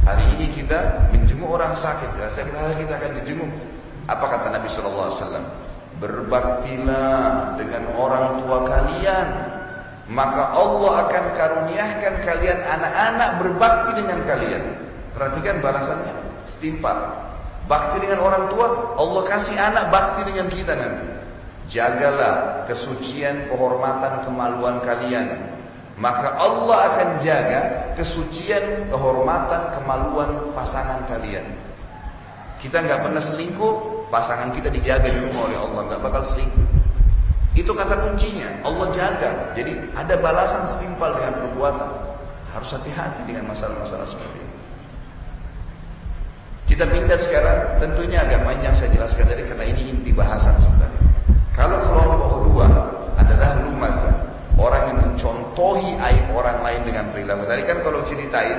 Speaker 1: Hari ini kita menjenguk orang sakit, rasa kita kita akan dijenguk. Apa kata Nabi Shallallahu Alaihi Wasallam? Berbaktilah dengan orang tua kalian, maka Allah akan karuniakan kalian anak-anak berbakti dengan kalian. Perhatikan balasannya, setimpal. Bakti dengan orang tua, Allah kasih anak bakti dengan kita nanti. Jagalah kesucian, kehormatan, kemaluan kalian. Maka Allah akan jaga kesucian, kehormatan, kemaluan pasangan kalian. Kita nggak pernah selingkuh, pasangan kita dijaga di rumah oleh Allah, nggak bakal selingkuh. Itu kata kuncinya, Allah jaga. Jadi ada balasan setimpal dengan perbuatan. Harus hati-hati dengan masalah-masalah seperti ini. Kita pindah sekarang, tentunya agak panjang saya jelaskan tadi karena ini inti bahasan sebenarnya. Kalau kelompok kedua adalah lumaza, orang yang mencontohi aib orang lain dengan perilaku. Tadi kan kalau ceritain,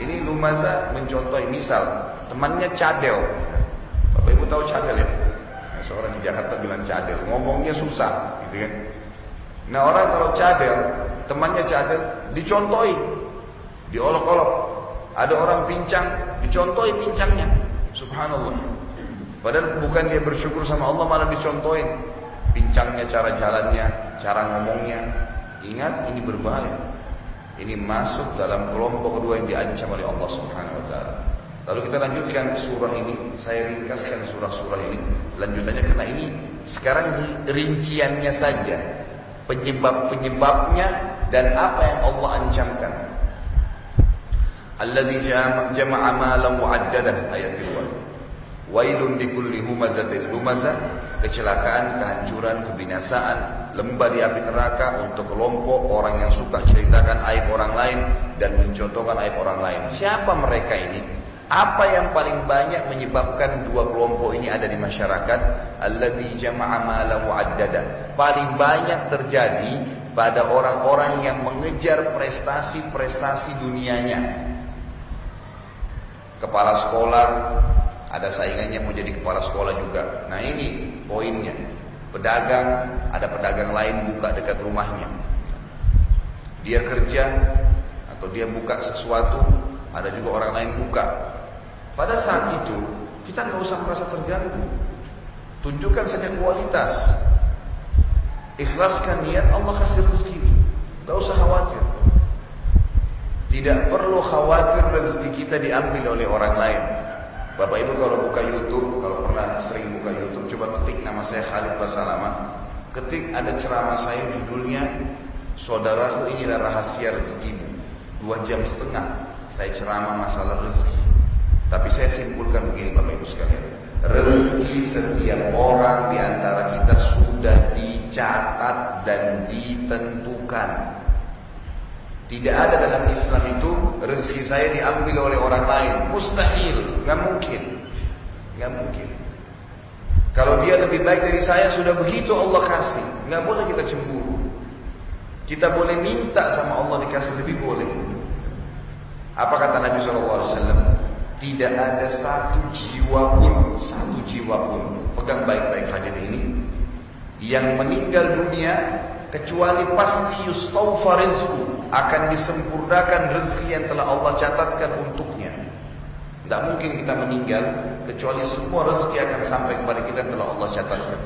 Speaker 1: ini lumaza mencontohi misal temannya cadel. Bapak Ibu tahu cadel ya? Seorang di Jakarta bilang cadel, ngomongnya susah, gitu kan? Nah orang kalau cadel, temannya cadel, dicontohi, diolok-olok. Ada orang pincang, dicontohi pincangnya. Subhanallah. Padahal bukan dia bersyukur sama Allah malah dicontohin. Pincangnya, cara jalannya, cara ngomongnya. Ingat ini berbahaya. Ini masuk dalam kelompok kedua yang diancam oleh Allah Subhanahu wa taala. Lalu kita lanjutkan surah ini, saya ringkaskan surah-surah ini lanjutannya karena ini sekarang rinciannya saja penyebab-penyebabnya dan apa yang Allah ancamkan. Alladzi jama'a malan mu'addadan ayat kedua. Wailun likulli humazatil lumazah, kecelakaan, kehancuran, kebinasaan, lembah di api neraka untuk kelompok orang yang suka ceritakan aib orang lain dan mencontohkan aib orang lain. Siapa mereka ini? Apa yang paling banyak menyebabkan dua kelompok ini ada di masyarakat? Alladzi jama'a mala mu'addada. Paling banyak terjadi pada orang-orang yang mengejar prestasi-prestasi dunianya. Kepala sekolah, ada saingannya mau jadi kepala sekolah juga. Nah ini poinnya. Pedagang, ada pedagang lain buka dekat rumahnya. Dia kerja atau dia buka sesuatu, ada juga orang lain buka. Pada saat itu kita nggak usah merasa terganggu. Tunjukkan saja kualitas. Ikhlaskan niat Allah kasih rezeki. Gak usah khawatir. Tidak perlu khawatir rezeki kita diambil oleh orang lain. Bapak Ibu kalau buka YouTube, kalau pernah sering buka YouTube, coba ketik nama saya Khalid Basalama. Ketik ada ceramah saya judulnya Saudaraku inilah rahasia rezekimu. Dua jam setengah saya ceramah masalah rezeki. Tapi saya simpulkan begini Bapak Ibu sekalian. Rezeki setiap orang di antara kita sudah dicatat dan ditentukan. Tidak ada dalam Islam itu rezeki saya diambil oleh orang lain. Mustahil, nggak mungkin, nggak mungkin. Kalau dia lebih baik dari saya sudah begitu Allah kasih, nggak boleh kita cemburu. Kita boleh minta sama Allah dikasih lebih boleh. Apa kata Nabi SAW? Tidak ada satu jiwa pun, satu jiwa pun, pegang baik-baik hadir ini, yang meninggal dunia kecuali pasti yustawfa rizku akan disempurnakan rezeki yang telah Allah catatkan untuknya. Tidak mungkin kita meninggal kecuali semua rezeki akan sampai kepada kita yang telah Allah catatkan.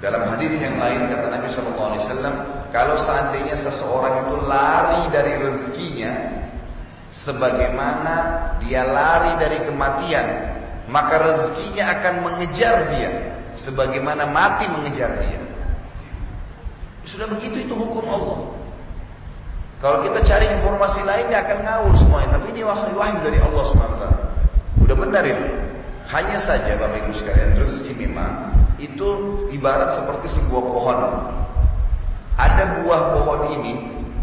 Speaker 1: Dalam hadis yang lain kata Nabi SAW, kalau seandainya seseorang itu lari dari rezekinya, sebagaimana dia lari dari kematian, maka rezekinya akan mengejar dia, sebagaimana mati mengejar dia. Sudah begitu itu hukum Allah. Kalau kita cari informasi lainnya akan ngawur semuanya, tapi ini wahyu wahyu dari Allah SWT. Udah benar itu. Hanya saja Bapak Ibu sekalian, rezeki memang itu ibarat seperti sebuah pohon. Ada buah pohon ini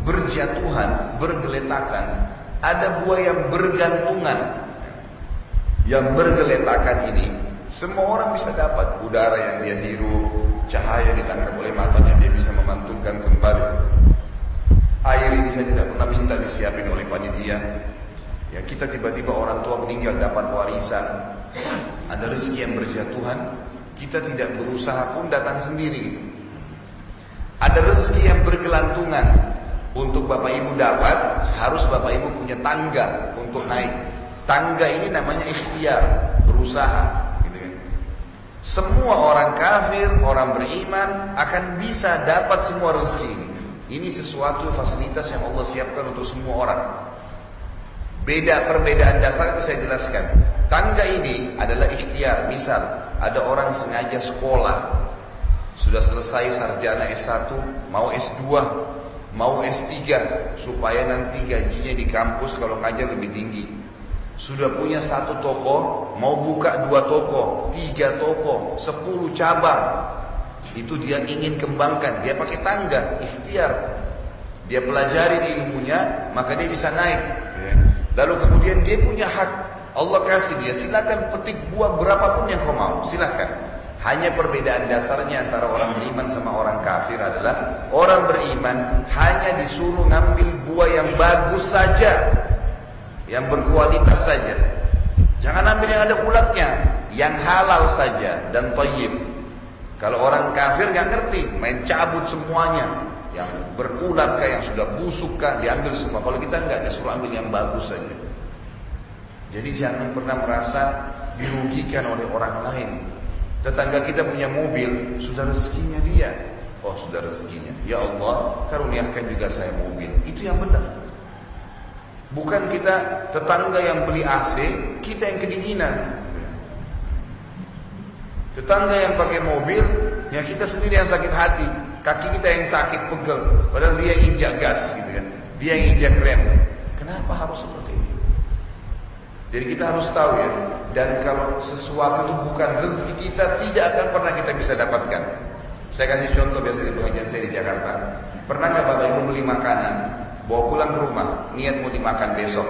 Speaker 1: berjatuhan, bergeletakan, ada buah yang bergantungan. Yang bergeletakan ini, semua orang bisa dapat udara yang dia hirup, cahaya ditangkap oleh matanya, dia bisa memantulkan kembali. Air ini saya tidak pernah minta disiapin oleh panitia. Ya kita tiba-tiba orang tua meninggal dapat warisan. Ada rezeki yang berjatuhan, kita tidak berusaha pun datang sendiri. Ada rezeki yang bergelantungan. Untuk Bapak Ibu dapat, harus Bapak Ibu punya tangga untuk naik. Tangga ini namanya ikhtiar, berusaha. Gitu kan. Semua orang kafir, orang beriman akan bisa dapat semua rezeki ini. Ini sesuatu fasilitas yang Allah siapkan untuk semua orang. Beda perbedaan dasar itu saya jelaskan. Tangga ini adalah ikhtiar. Misal, ada orang sengaja sekolah, sudah selesai sarjana S1, mau S2, mau S3 supaya nanti gajinya di kampus kalau ngajar lebih tinggi. Sudah punya satu toko, mau buka dua toko, tiga toko, sepuluh cabang. Itu dia ingin kembangkan, dia pakai tangga, ikhtiar. Dia pelajari di ilmunya, maka dia bisa naik. Lalu kemudian dia punya hak. Allah kasih dia, silakan petik buah berapapun yang kau mau, silakan. Hanya perbedaan dasarnya antara orang beriman sama orang kafir adalah orang beriman hanya disuruh ngambil buah yang bagus saja, yang berkualitas saja. Jangan ambil yang ada ulatnya, yang halal saja dan toyib. Kalau orang kafir nggak ngerti, main cabut semuanya, yang berulat kah, yang sudah busuk kah, diambil semua. Kalau kita nggak, disuruh ambil yang bagus saja. Jadi jangan pernah merasa dirugikan oleh orang lain. Tetangga kita punya mobil, sudah rezekinya dia. Oh, sudah rezekinya. Ya Allah, karuniakan juga saya mobil. Itu yang benar. Bukan kita tetangga yang beli AC, kita yang kedinginan. Tetangga yang pakai mobil, ya kita sendiri yang sakit hati. Kaki kita yang sakit pegel. Padahal dia injak gas gitu kan. Dia yang injak rem. Kenapa harus seperti itu? Jadi kita harus tahu ya, dan kalau sesuatu itu bukan rezeki kita, tidak akan pernah kita bisa dapatkan. Saya kasih contoh biasa di pengajian saya di Jakarta. Pernah nggak Bapak Ibu beli makanan, bawa pulang ke rumah, niat mau dimakan besok,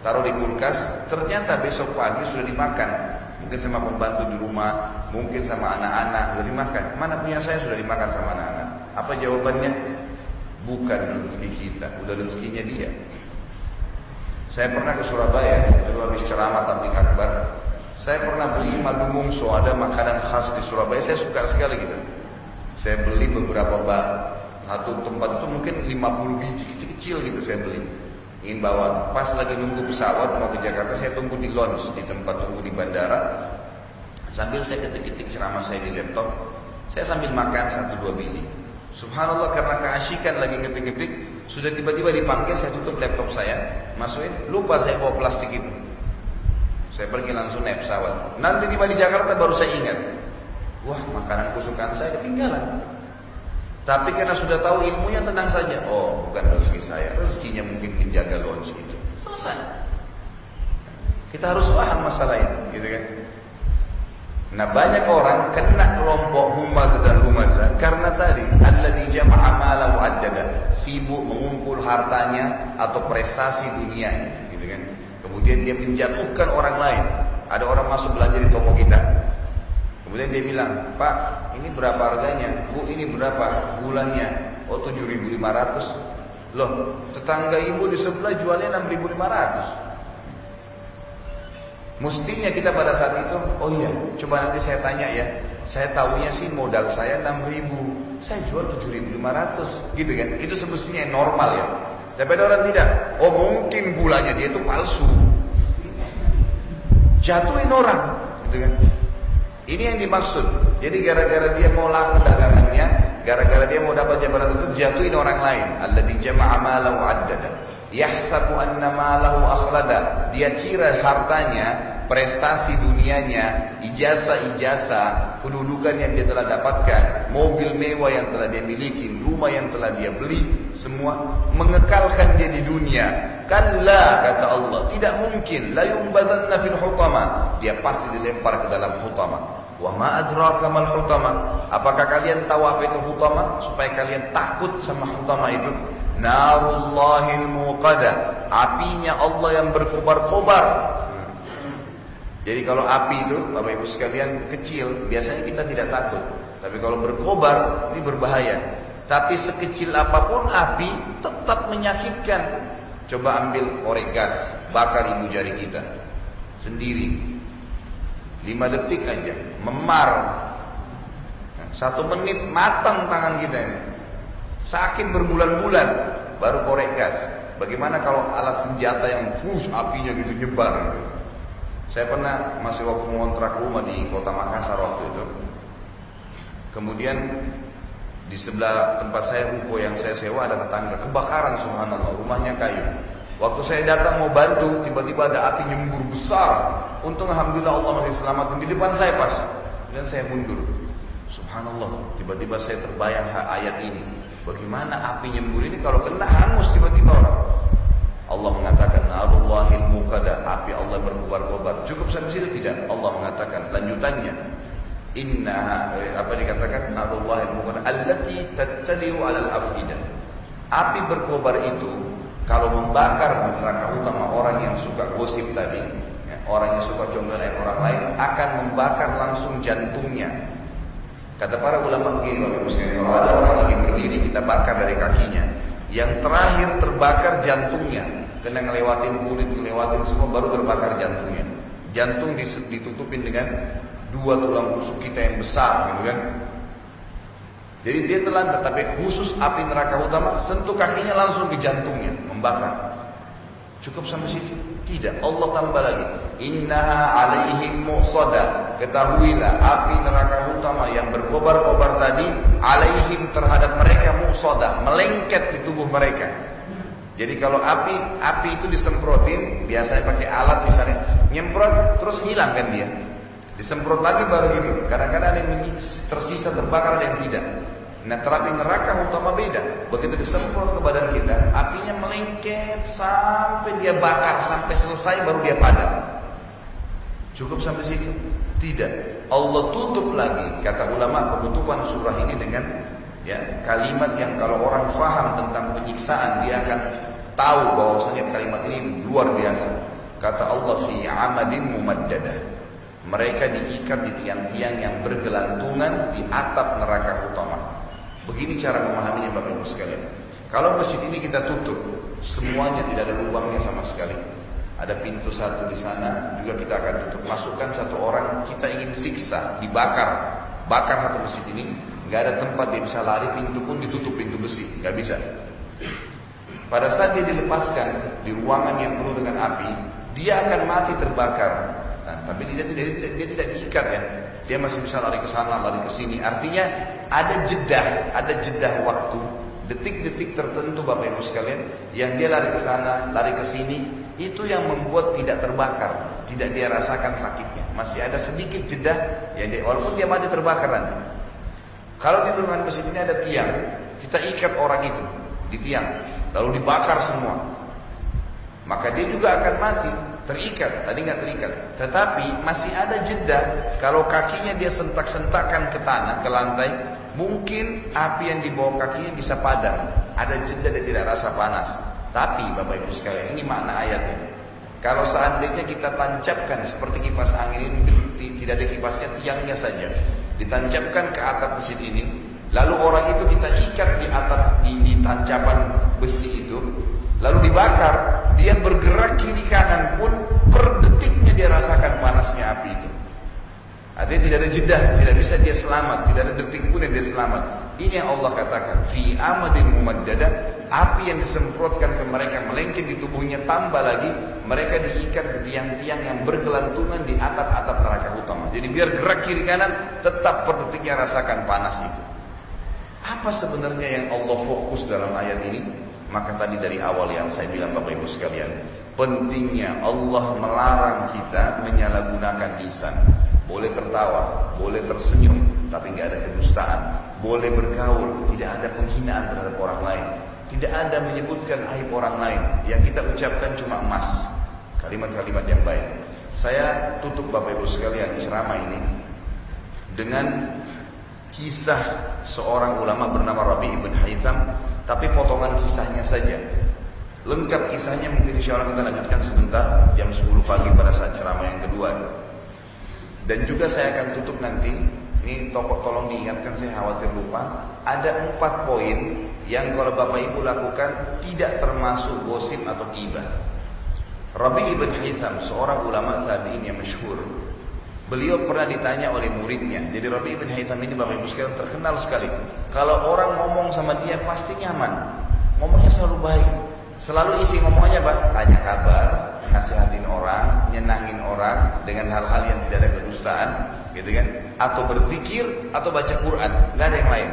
Speaker 1: taruh di kulkas, ternyata besok pagi sudah dimakan. Mungkin sama pembantu di rumah, mungkin sama anak-anak sudah dimakan. Mana punya saya sudah dimakan sama anak-anak. Apa jawabannya? Bukan rezeki kita, udah rezekinya dia. Saya pernah ke Surabaya, dulu habis ceramah tablik akbar. Saya pernah beli madu mungso, ada makanan khas di Surabaya. Saya suka sekali gitu. Saya beli beberapa bak. Satu tempat itu mungkin 50 biji kecil-kecil gitu saya beli. Ingin bawa. Pas lagi nunggu pesawat mau ke Jakarta, saya tunggu di lounge di tempat tunggu di bandara. Sambil saya ketik-ketik ceramah saya di laptop, saya sambil makan satu dua biji. Subhanallah karena keasyikan lagi ngetik-ngetik, sudah tiba-tiba dipanggil, saya tutup laptop saya, masukin, lupa saya bawa plastik itu. Saya pergi langsung naik pesawat. Nanti tiba di Jakarta baru saya ingat. Wah, makanan kesukaan saya ketinggalan. Tapi karena sudah tahu ilmunya tenang saja. Oh, bukan rezeki saya. Rezekinya mungkin menjaga launch itu. Selesai. Kita harus paham masalah ini, gitu kan? Nah banyak orang kena kelompok humaz dan humaza karena tadi alladzi jama'a malahu addada, sibuk mengumpul hartanya atau prestasi dunianya, gitu kan. Kemudian dia menjatuhkan orang lain. Ada orang masuk belanja di toko kita. Kemudian dia bilang, "Pak, ini berapa harganya? Bu, ini berapa gulanya?" "Oh, 7.500." Loh, tetangga ibu di sebelah jualnya 6.500. Mestinya kita pada saat itu, oh iya, coba nanti saya tanya ya. Saya tahunya sih modal saya 6 ribu, saya jual 7.500, gitu kan? Itu semestinya normal ya. Tapi ada orang tidak, oh mungkin gulanya dia itu palsu. Jatuhin orang, gitu kan? Ini yang dimaksud. Jadi gara-gara dia mau laku dagangannya, gara-gara dia mau dapat jabatan itu, jatuhin orang lain. Allah jama'a malahu addada. Yahsabu anna malahu akhlada. Dia kira hartanya, prestasi dunianya, ijazah-ijazah, kedudukan yang dia telah dapatkan, mobil mewah yang telah dia miliki, rumah yang telah dia beli, semua mengekalkan dia di dunia. Kalla kata Allah, tidak mungkin la yumbadanna fil hutama. Dia pasti dilempar ke dalam hutama. Wa ma adraka mal hutama? Apakah kalian tahu apa itu hutama? Supaya kalian takut sama hutama itu. Narullahil muqada, apinya Allah yang berkobar-kobar. Jadi kalau api itu, Bapak Ibu sekalian kecil, biasanya kita tidak takut. Tapi kalau berkobar, ini berbahaya. Tapi sekecil apa pun api tetap menyakitkan. Coba ambil korek gas, bakar ibu jari kita sendiri. Lima detik aja, memar. Satu menit matang tangan kita ini. Sakit berbulan-bulan, baru korek gas. Bagaimana kalau alat senjata yang fus apinya gitu nyebar? Saya pernah masih waktu mengontrak rumah di kota Makassar waktu itu. Kemudian di sebelah tempat saya ruko yang saya sewa ada tetangga kebakaran subhanallah rumahnya kayu. Waktu saya datang mau bantu tiba-tiba ada api nyembur besar. Untung alhamdulillah Allah masih selamatkan di depan saya pas. Dan saya mundur. Subhanallah tiba-tiba saya terbayang ayat ini. Bagaimana api nyembur ini kalau kena hangus tiba-tiba orang. Allah mengatakan Allahil mukada api Allah berkobar-kobar. Cukup sampai situ tidak? Allah mengatakan lanjutannya Inna eh, apa dikatakan narullah al allati tattaliu 'alal afidah. Api berkobar itu kalau membakar di neraka utama orang yang suka gosip tadi, ya, orang yang suka conggolan orang lain akan membakar langsung jantungnya. Kata para ulama begini Bapak kalau ada orang lagi berdiri kita bakar dari kakinya, yang terakhir terbakar jantungnya, kena ngelewatin kulit, ngelewatin semua baru terbakar jantungnya. Jantung ditutupin dengan dua tulang rusuk kita yang besar gitu kan. Jadi dia telan tapi khusus api neraka utama sentuh kakinya langsung ke jantungnya membakar. Cukup sampai situ? Tidak. Allah tambah lagi. Innaha alaihim muqsada. Ketahuilah api neraka utama yang berkobar-kobar tadi alaihim terhadap mereka muqsada, melengket di tubuh mereka. Jadi kalau api api itu disemprotin, biasanya pakai alat misalnya, nyemprot terus hilang kan dia. Disemprot lagi baru gitu. Kadang-kadang ada yang tersisa terbakar ada yang tidak. Nah terapi neraka utama beda. Begitu disemprot ke badan kita, apinya melengket sampai dia bakar sampai selesai baru dia padam. Cukup sampai situ? Tidak. Allah tutup lagi kata ulama penutupan surah ini dengan ya kalimat yang kalau orang faham tentang penyiksaan dia akan tahu bahwasanya kalimat ini luar biasa. Kata Allah fi amadin mumaddadah. Mereka diikat di tiang-tiang yang bergelantungan di atap neraka utama. Begini cara memahaminya Bapak Ibu sekalian. Kalau masjid ini kita tutup, semuanya tidak ada lubangnya sama sekali. Ada pintu satu di sana, juga kita akan tutup. Masukkan satu orang, kita ingin siksa, dibakar. Bakar satu masjid ini, nggak ada tempat dia bisa lari, pintu pun ditutup, pintu besi, nggak bisa. Pada saat dia dilepaskan di ruangan yang penuh dengan api, dia akan mati terbakar. Nah, tapi dia tidak, dia, dia, tidak diikat ya. Dia masih bisa lari ke sana, lari ke sini. Artinya ada jeda, ada jeda waktu, detik-detik tertentu Bapak Ibu sekalian, yang dia lari ke sana, lari ke sini, itu yang membuat tidak terbakar, tidak dia rasakan sakitnya. Masih ada sedikit jeda, ya dia, walaupun dia mati terbakar nanti. Kalau di ruangan mesin ini ada tiang, kita ikat orang itu di tiang, lalu dibakar semua. Maka dia juga akan mati terikat, tadi nggak terikat. Tetapi masih ada jeda. Kalau kakinya dia sentak-sentakan ke tanah, ke lantai, mungkin api yang di bawah kakinya bisa padam. Ada jeda dan tidak rasa panas. Tapi Bapak Ibu sekalian, ini makna ayatnya. Kalau seandainya kita tancapkan seperti kipas angin ini tidak ada kipasnya, tiangnya saja. Ditancapkan ke atap mesin ini, lalu orang itu kita ikat di atap di, di tancapan besi itu, lalu dibakar, dia bergerak kiri kanan pun per detiknya dia rasakan panasnya api itu. Artinya tidak ada jeda, tidak bisa dia selamat, tidak ada detik pun yang dia selamat. Ini yang Allah katakan, fi amadin mumaddada, api yang disemprotkan ke mereka melengket di tubuhnya tambah lagi, mereka diikat ke tiang-tiang yang bergelantungan di atap-atap neraka utama. Jadi biar gerak kiri kanan, tetap per detiknya rasakan panas itu. Apa sebenarnya yang Allah fokus dalam ayat ini? Maka tadi dari awal yang saya bilang Bapak Ibu sekalian, pentingnya Allah melarang kita menyalahgunakan lisan. Boleh tertawa, boleh tersenyum, tapi nggak ada kedustaan. Boleh bergaul, tidak ada penghinaan terhadap orang lain. Tidak ada menyebutkan aib orang lain. Yang kita ucapkan cuma emas. Kalimat-kalimat yang baik. Saya tutup Bapak Ibu sekalian ceramah ini dengan kisah seorang ulama bernama Rabi ibn Haytham tapi potongan kisahnya saja. Lengkap kisahnya mungkin insya Allah kita lanjutkan sebentar jam 10 pagi pada saat ceramah yang kedua. Dan juga saya akan tutup nanti. Ini toko tolong diingatkan saya khawatir lupa. Ada empat poin yang kalau bapak ibu lakukan tidak termasuk gosip atau kibah. Rabi ibn Haytham seorang ulama tabiin yang masyhur. Beliau pernah ditanya oleh muridnya. Jadi Rabi ibn Haytham ini bapak ibu sekalian terkenal sekali. Kalau orang ngomong sama dia pasti nyaman. Ngomongnya selalu baik. Selalu isi ngomongnya pak, tanya kabar, nasihatin orang, nyenangin orang dengan hal-hal yang tidak ada kedustaan, gitu kan? Atau berzikir, atau baca Quran, nggak ada yang lain.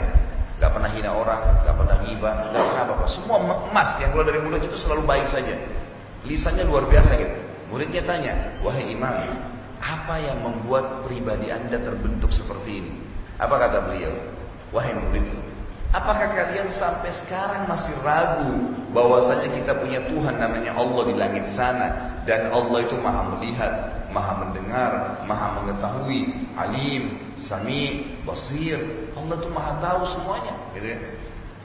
Speaker 1: Gak pernah hina orang, gak pernah ghibah, gak pernah apa-apa. Semua emas yang keluar dari mulut itu selalu baik saja. Lisannya luar biasa gitu. Muridnya tanya, wahai imam, apa yang membuat pribadi anda terbentuk seperti ini? Apa kata beliau? Wahai muridku, Apakah kalian sampai sekarang masih ragu bahwasanya kita punya Tuhan namanya Allah di langit sana dan Allah itu maha melihat, maha mendengar, maha mengetahui, alim, sami, basir. Allah itu maha tahu semuanya, gitu ya.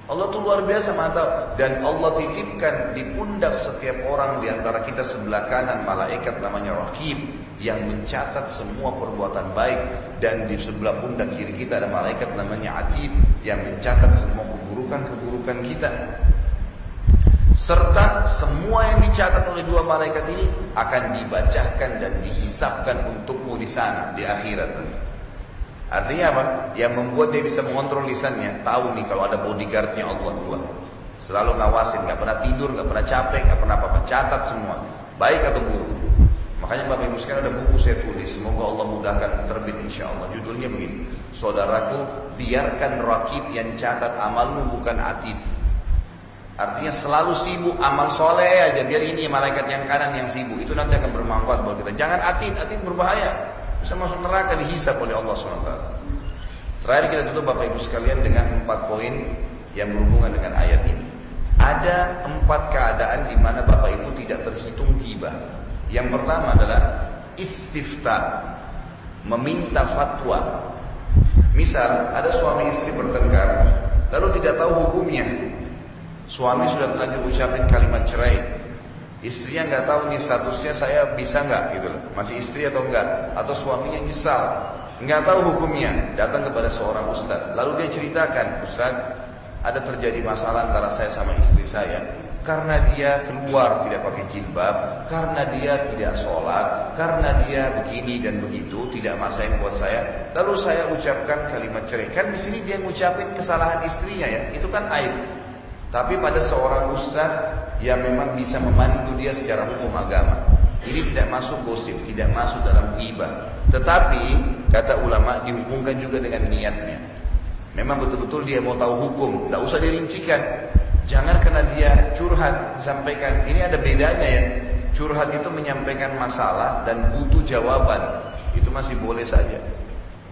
Speaker 1: Allah itu luar biasa maha tahu dan Allah titipkan di pundak setiap orang di antara kita sebelah kanan malaikat namanya Rakib yang mencatat semua perbuatan baik dan di sebelah pundak kiri kita ada malaikat namanya Atid yang mencatat semua keburukan-keburukan kita serta semua yang dicatat oleh dua malaikat ini akan dibacakan dan dihisapkan untukmu di sana di akhirat Artinya apa? Yang membuat dia bisa mengontrol lisannya, tahu nih kalau ada bodyguardnya Allah dua. Selalu ngawasin, nggak pernah tidur, nggak pernah capek, nggak pernah apa-apa, catat semua, baik atau buruk. Makanya Bapak Ibu sekarang ada buku saya tulis, semoga Allah mudahkan terbit insya Allah. Judulnya begini, Saudaraku, biarkan rakib yang catat amalmu bukan atid. Artinya selalu sibuk amal soleh aja, biar ini malaikat yang kanan yang sibuk. Itu nanti akan bermanfaat buat kita. Jangan atid, atid berbahaya. Bisa masuk neraka dihisap oleh Allah SWT. Terakhir kita tutup Bapak Ibu sekalian dengan empat poin yang berhubungan dengan ayat ini. Ada empat keadaan di mana Bapak Ibu tidak terhitung hibah. Yang pertama adalah istifta, meminta fatwa. Misal ada suami istri bertengkar, lalu tidak tahu hukumnya. Suami sudah terlanjur ucapin kalimat cerai, istrinya nggak tahu nih statusnya saya bisa nggak gitu loh, masih istri atau enggak, atau suaminya nyesal, nggak tahu hukumnya, datang kepada seorang ustadz, lalu dia ceritakan, ustadz ada terjadi masalah antara saya sama istri saya, karena dia keluar tidak pakai jilbab, karena dia tidak sholat, karena dia begini dan begitu, tidak masain buat saya. Lalu saya ucapkan kalimat cerai. Kan di sini dia ngucapin kesalahan istrinya ya, itu kan aib. Tapi pada seorang ustaz yang memang bisa memandu dia secara hukum agama. Ini tidak masuk gosip, tidak masuk dalam hibah. Tetapi kata ulama dihubungkan juga dengan niatnya. Memang betul-betul dia mau tahu hukum, tidak usah dirincikan. Jangan karena dia curhat sampaikan. Ini ada bedanya ya. Curhat itu menyampaikan masalah dan butuh jawaban. Itu masih boleh saja.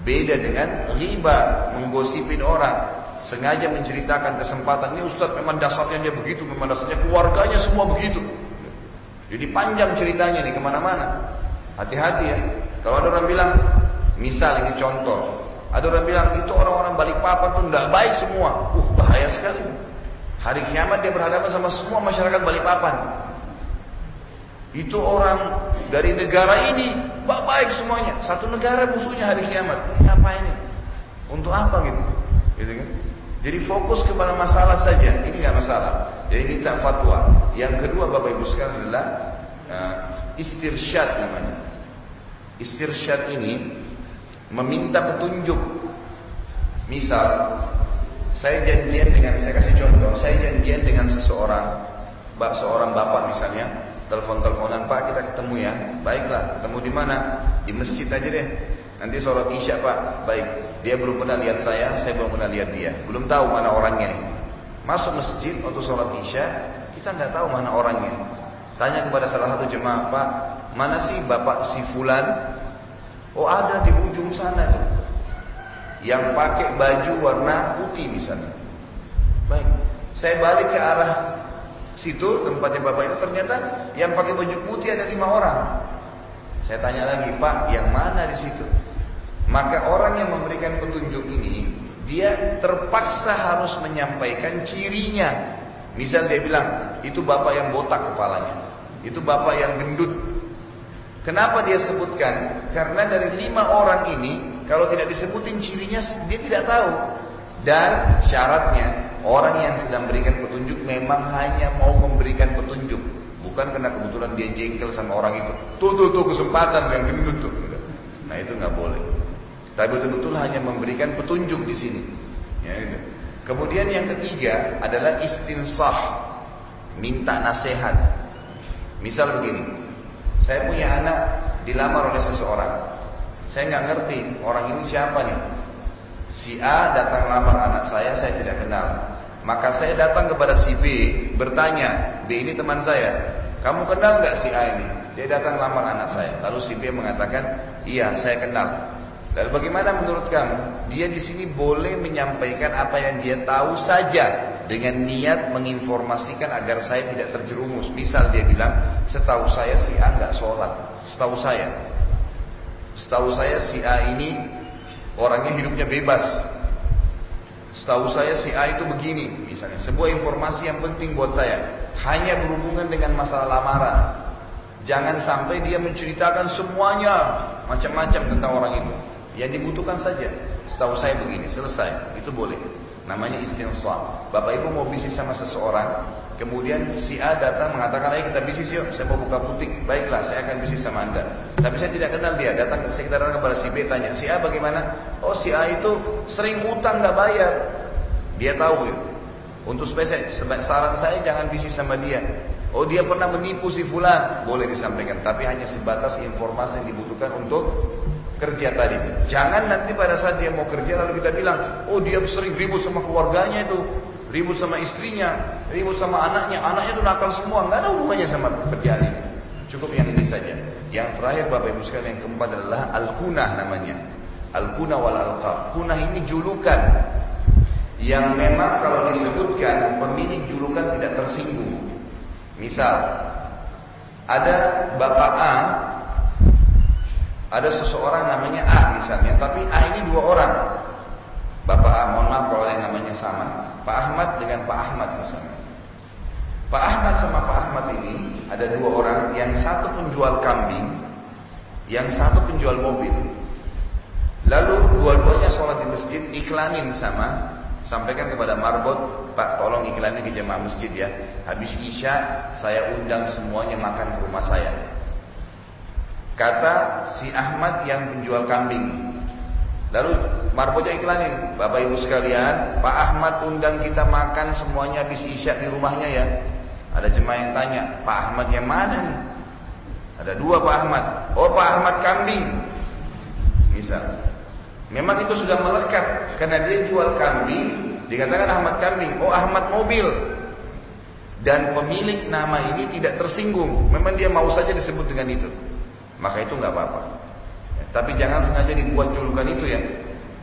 Speaker 1: Beda dengan riba, menggosipin orang. Sengaja menceritakan kesempatan ini Ustaz memang dasarnya dia begitu, memang dasarnya keluarganya semua begitu. Jadi panjang ceritanya nih ke mana-mana. Hati-hati ya. Kalau ada orang bilang, misal ini contoh, ada orang bilang itu orang-orang balik papan tuh tidak baik semua. Uh bahaya sekali. Hari kiamat dia berhadapan sama semua masyarakat Balikpapan. Itu orang dari negara ini baik semuanya. Satu negara musuhnya hari kiamat. Ini apa ini? Untuk apa gitu? Gitu kan? Jadi fokus kepada masalah saja. Ini nggak masalah. Jadi minta fatwa. Yang kedua Bapak Ibu sekalian adalah uh, namanya. Istirsyad ini meminta petunjuk. Misal saya janjian dengan, saya kasih contoh, saya janjian dengan seseorang, seorang bapak misalnya, telepon-teleponan Pak kita ketemu ya, baiklah, ketemu di mana? Di masjid aja deh. Nanti sholat isya Pak, baik. Dia belum pernah lihat saya, saya belum pernah lihat dia, belum tahu mana orangnya nih. Masuk masjid untuk sholat isya, kita nggak tahu mana orangnya. Tanya kepada salah satu jemaah Pak, mana sih bapak si Fulan? Oh ada di ujung sana yang pakai baju warna putih misalnya. Baik, saya balik ke arah situ tempatnya bapak itu ternyata yang pakai baju putih ada lima orang. Saya tanya lagi, Pak, yang mana di situ? Maka orang yang memberikan petunjuk ini, dia terpaksa harus menyampaikan cirinya. Misal dia bilang, itu bapak yang botak kepalanya. Itu bapak yang gendut. Kenapa dia sebutkan? Karena dari lima orang ini, kalau tidak disebutin cirinya, dia tidak tahu. Dan syaratnya, orang yang sedang memberikan petunjuk memang hanya mau memberikan petunjuk. Bukan karena kebetulan dia jengkel sama orang itu. Tuh, tuh, tuh, kesempatan yang gendut tuh. Nah itu nggak boleh. Tapi betul-betul hanya memberikan petunjuk di sini. Ya, gitu. Kemudian yang ketiga adalah istinsah, minta nasihat. Misal begini, saya punya anak dilamar oleh seseorang. Saya nggak ngerti orang ini siapa nih. Si A datang lamar anak saya, saya tidak kenal. Maka saya datang kepada si B, bertanya, B ini teman saya, kamu kenal nggak si A ini? Dia datang lamar anak saya. Lalu si B mengatakan, iya saya kenal. Lalu bagaimana menurut kamu? Dia di sini boleh menyampaikan apa yang dia tahu saja dengan niat menginformasikan agar saya tidak terjerumus. Misal dia bilang, setahu saya si A nggak sholat. Setahu saya, setahu saya si A ini orangnya hidupnya bebas. Setahu saya si A itu begini, misalnya sebuah informasi yang penting buat saya, hanya berhubungan dengan masalah lamaran. Jangan sampai dia menceritakan semuanya macam-macam tentang orang itu. Yang dibutuhkan saja. Setahu saya begini, selesai. Itu boleh. Namanya istinsah. Bapak Ibu mau bisnis sama seseorang, kemudian si A datang mengatakan, ayo kita bisnis yuk, saya mau buka butik. Baiklah, saya akan bisnis sama Anda. Tapi saya tidak kenal dia. Datang, saya kita datang kepada si B tanya, si A bagaimana? Oh si A itu sering utang nggak bayar. Dia tahu ya. Untuk spesial, saran saya jangan bisnis sama dia. Oh dia pernah menipu si fulan, boleh disampaikan. Tapi hanya sebatas informasi yang dibutuhkan untuk kerja tadi. Jangan nanti pada saat dia mau kerja lalu kita bilang, oh dia sering ribut sama keluarganya itu, ribut sama istrinya, ribut sama anaknya, anaknya itu nakal semua, nggak ada hubungannya sama pekerjaan ini. Cukup yang ini saja. Yang terakhir Bapak Ibu sekalian yang keempat adalah al-kunah namanya. Al-kunah wal alqaf. Kunah ini julukan yang memang kalau disebutkan pemilik julukan tidak tersinggung. Misal ada Bapak A ada seseorang namanya A misalnya, tapi A ini dua orang. Bapak A, mohon maaf kalau yang namanya sama. Pak Ahmad dengan Pak Ahmad misalnya. Pak Ahmad sama Pak Ahmad ini ada dua orang, yang satu penjual kambing, yang satu penjual mobil. Lalu dua-duanya sholat di masjid, iklanin sama, sampaikan kepada marbot, Pak tolong iklanin ke jemaah masjid ya. Habis Isya, saya undang semuanya makan ke rumah saya. Kata si Ahmad yang penjual kambing. Lalu marbotnya iklanin, Bapak Ibu sekalian, Pak Ahmad undang kita makan semuanya habis isya di rumahnya ya. Ada jemaah yang tanya, Pak Ahmad yang mana nih? Ada dua Pak Ahmad. Oh Pak Ahmad kambing. Misal. Memang itu sudah melekat karena dia jual kambing, dikatakan Ahmad kambing. Oh Ahmad mobil. Dan pemilik nama ini tidak tersinggung. Memang dia mau saja disebut dengan itu maka itu nggak apa-apa. Tapi jangan sengaja dibuat julukan itu ya.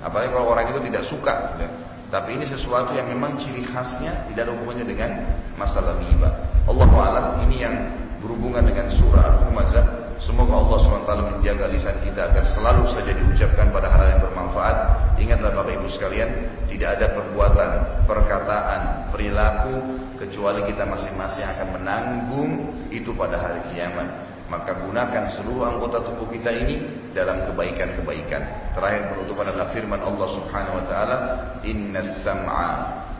Speaker 1: Apalagi kalau orang itu tidak suka. Ya. Tapi ini sesuatu yang memang ciri khasnya tidak ada hubungannya dengan masalah riba. Allah alam ini yang berhubungan dengan surah Al-Humazah. Semoga Allah SWT menjaga lisan kita agar selalu saja diucapkan pada hal yang bermanfaat. Ingatlah Bapak Ibu sekalian, tidak ada perbuatan, perkataan, perilaku kecuali kita masing-masing akan menanggung itu pada hari kiamat maka gunakan seluruh anggota tubuh kita ini dalam kebaikan-kebaikan. Terakhir penutupan adalah firman Allah Subhanahu wa taala, "Innas sam'a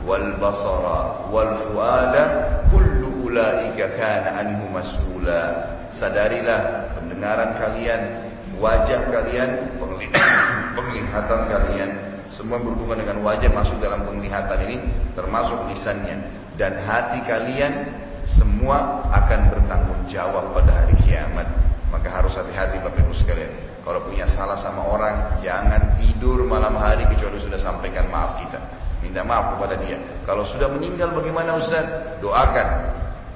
Speaker 1: wal basara wal fuada kullu ulaika kana anhu mas'ula." Sadarilah pendengaran kalian, wajah kalian, *coughs* penglihatan kalian, semua berhubungan dengan wajah masuk dalam penglihatan ini termasuk lisannya dan hati kalian semua akan bertanggung jawab pada hari kiamat. Maka harus hati-hati Bapak Ibu sekalian. Kalau punya salah sama orang, jangan tidur malam hari kecuali sudah sampaikan maaf kita. Minta maaf kepada dia. Kalau sudah meninggal bagaimana Ustaz? Doakan.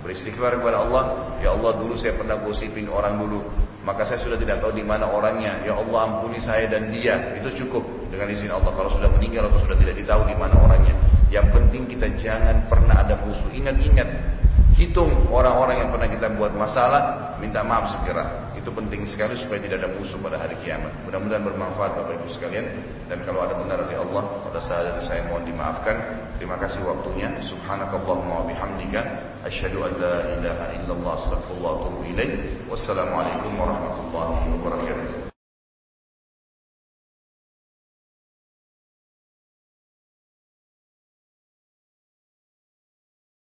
Speaker 1: Beristighfar kepada Allah. Ya Allah dulu saya pernah gosipin orang dulu. Maka saya sudah tidak tahu di mana orangnya. Ya Allah ampuni saya dan dia. Itu cukup dengan izin Allah. Kalau sudah meninggal atau sudah tidak ditahu di mana orangnya. Yang penting kita jangan pernah ada musuh. Ingat-ingat Hitung orang-orang yang pernah kita buat masalah, minta maaf segera. Itu penting sekali supaya tidak ada musuh pada hari kiamat. Mudah-mudahan bermanfaat Bapak Ibu sekalian. Dan kalau ada benar dari Allah, pada saat saya mohon dimaafkan. Terima kasih waktunya. Subhanakallahumma wa bihamdika asyhadu an la ilaha illallah astaghfirullah wa. Wassalamualaikum warahmatullahi wabarakatuh.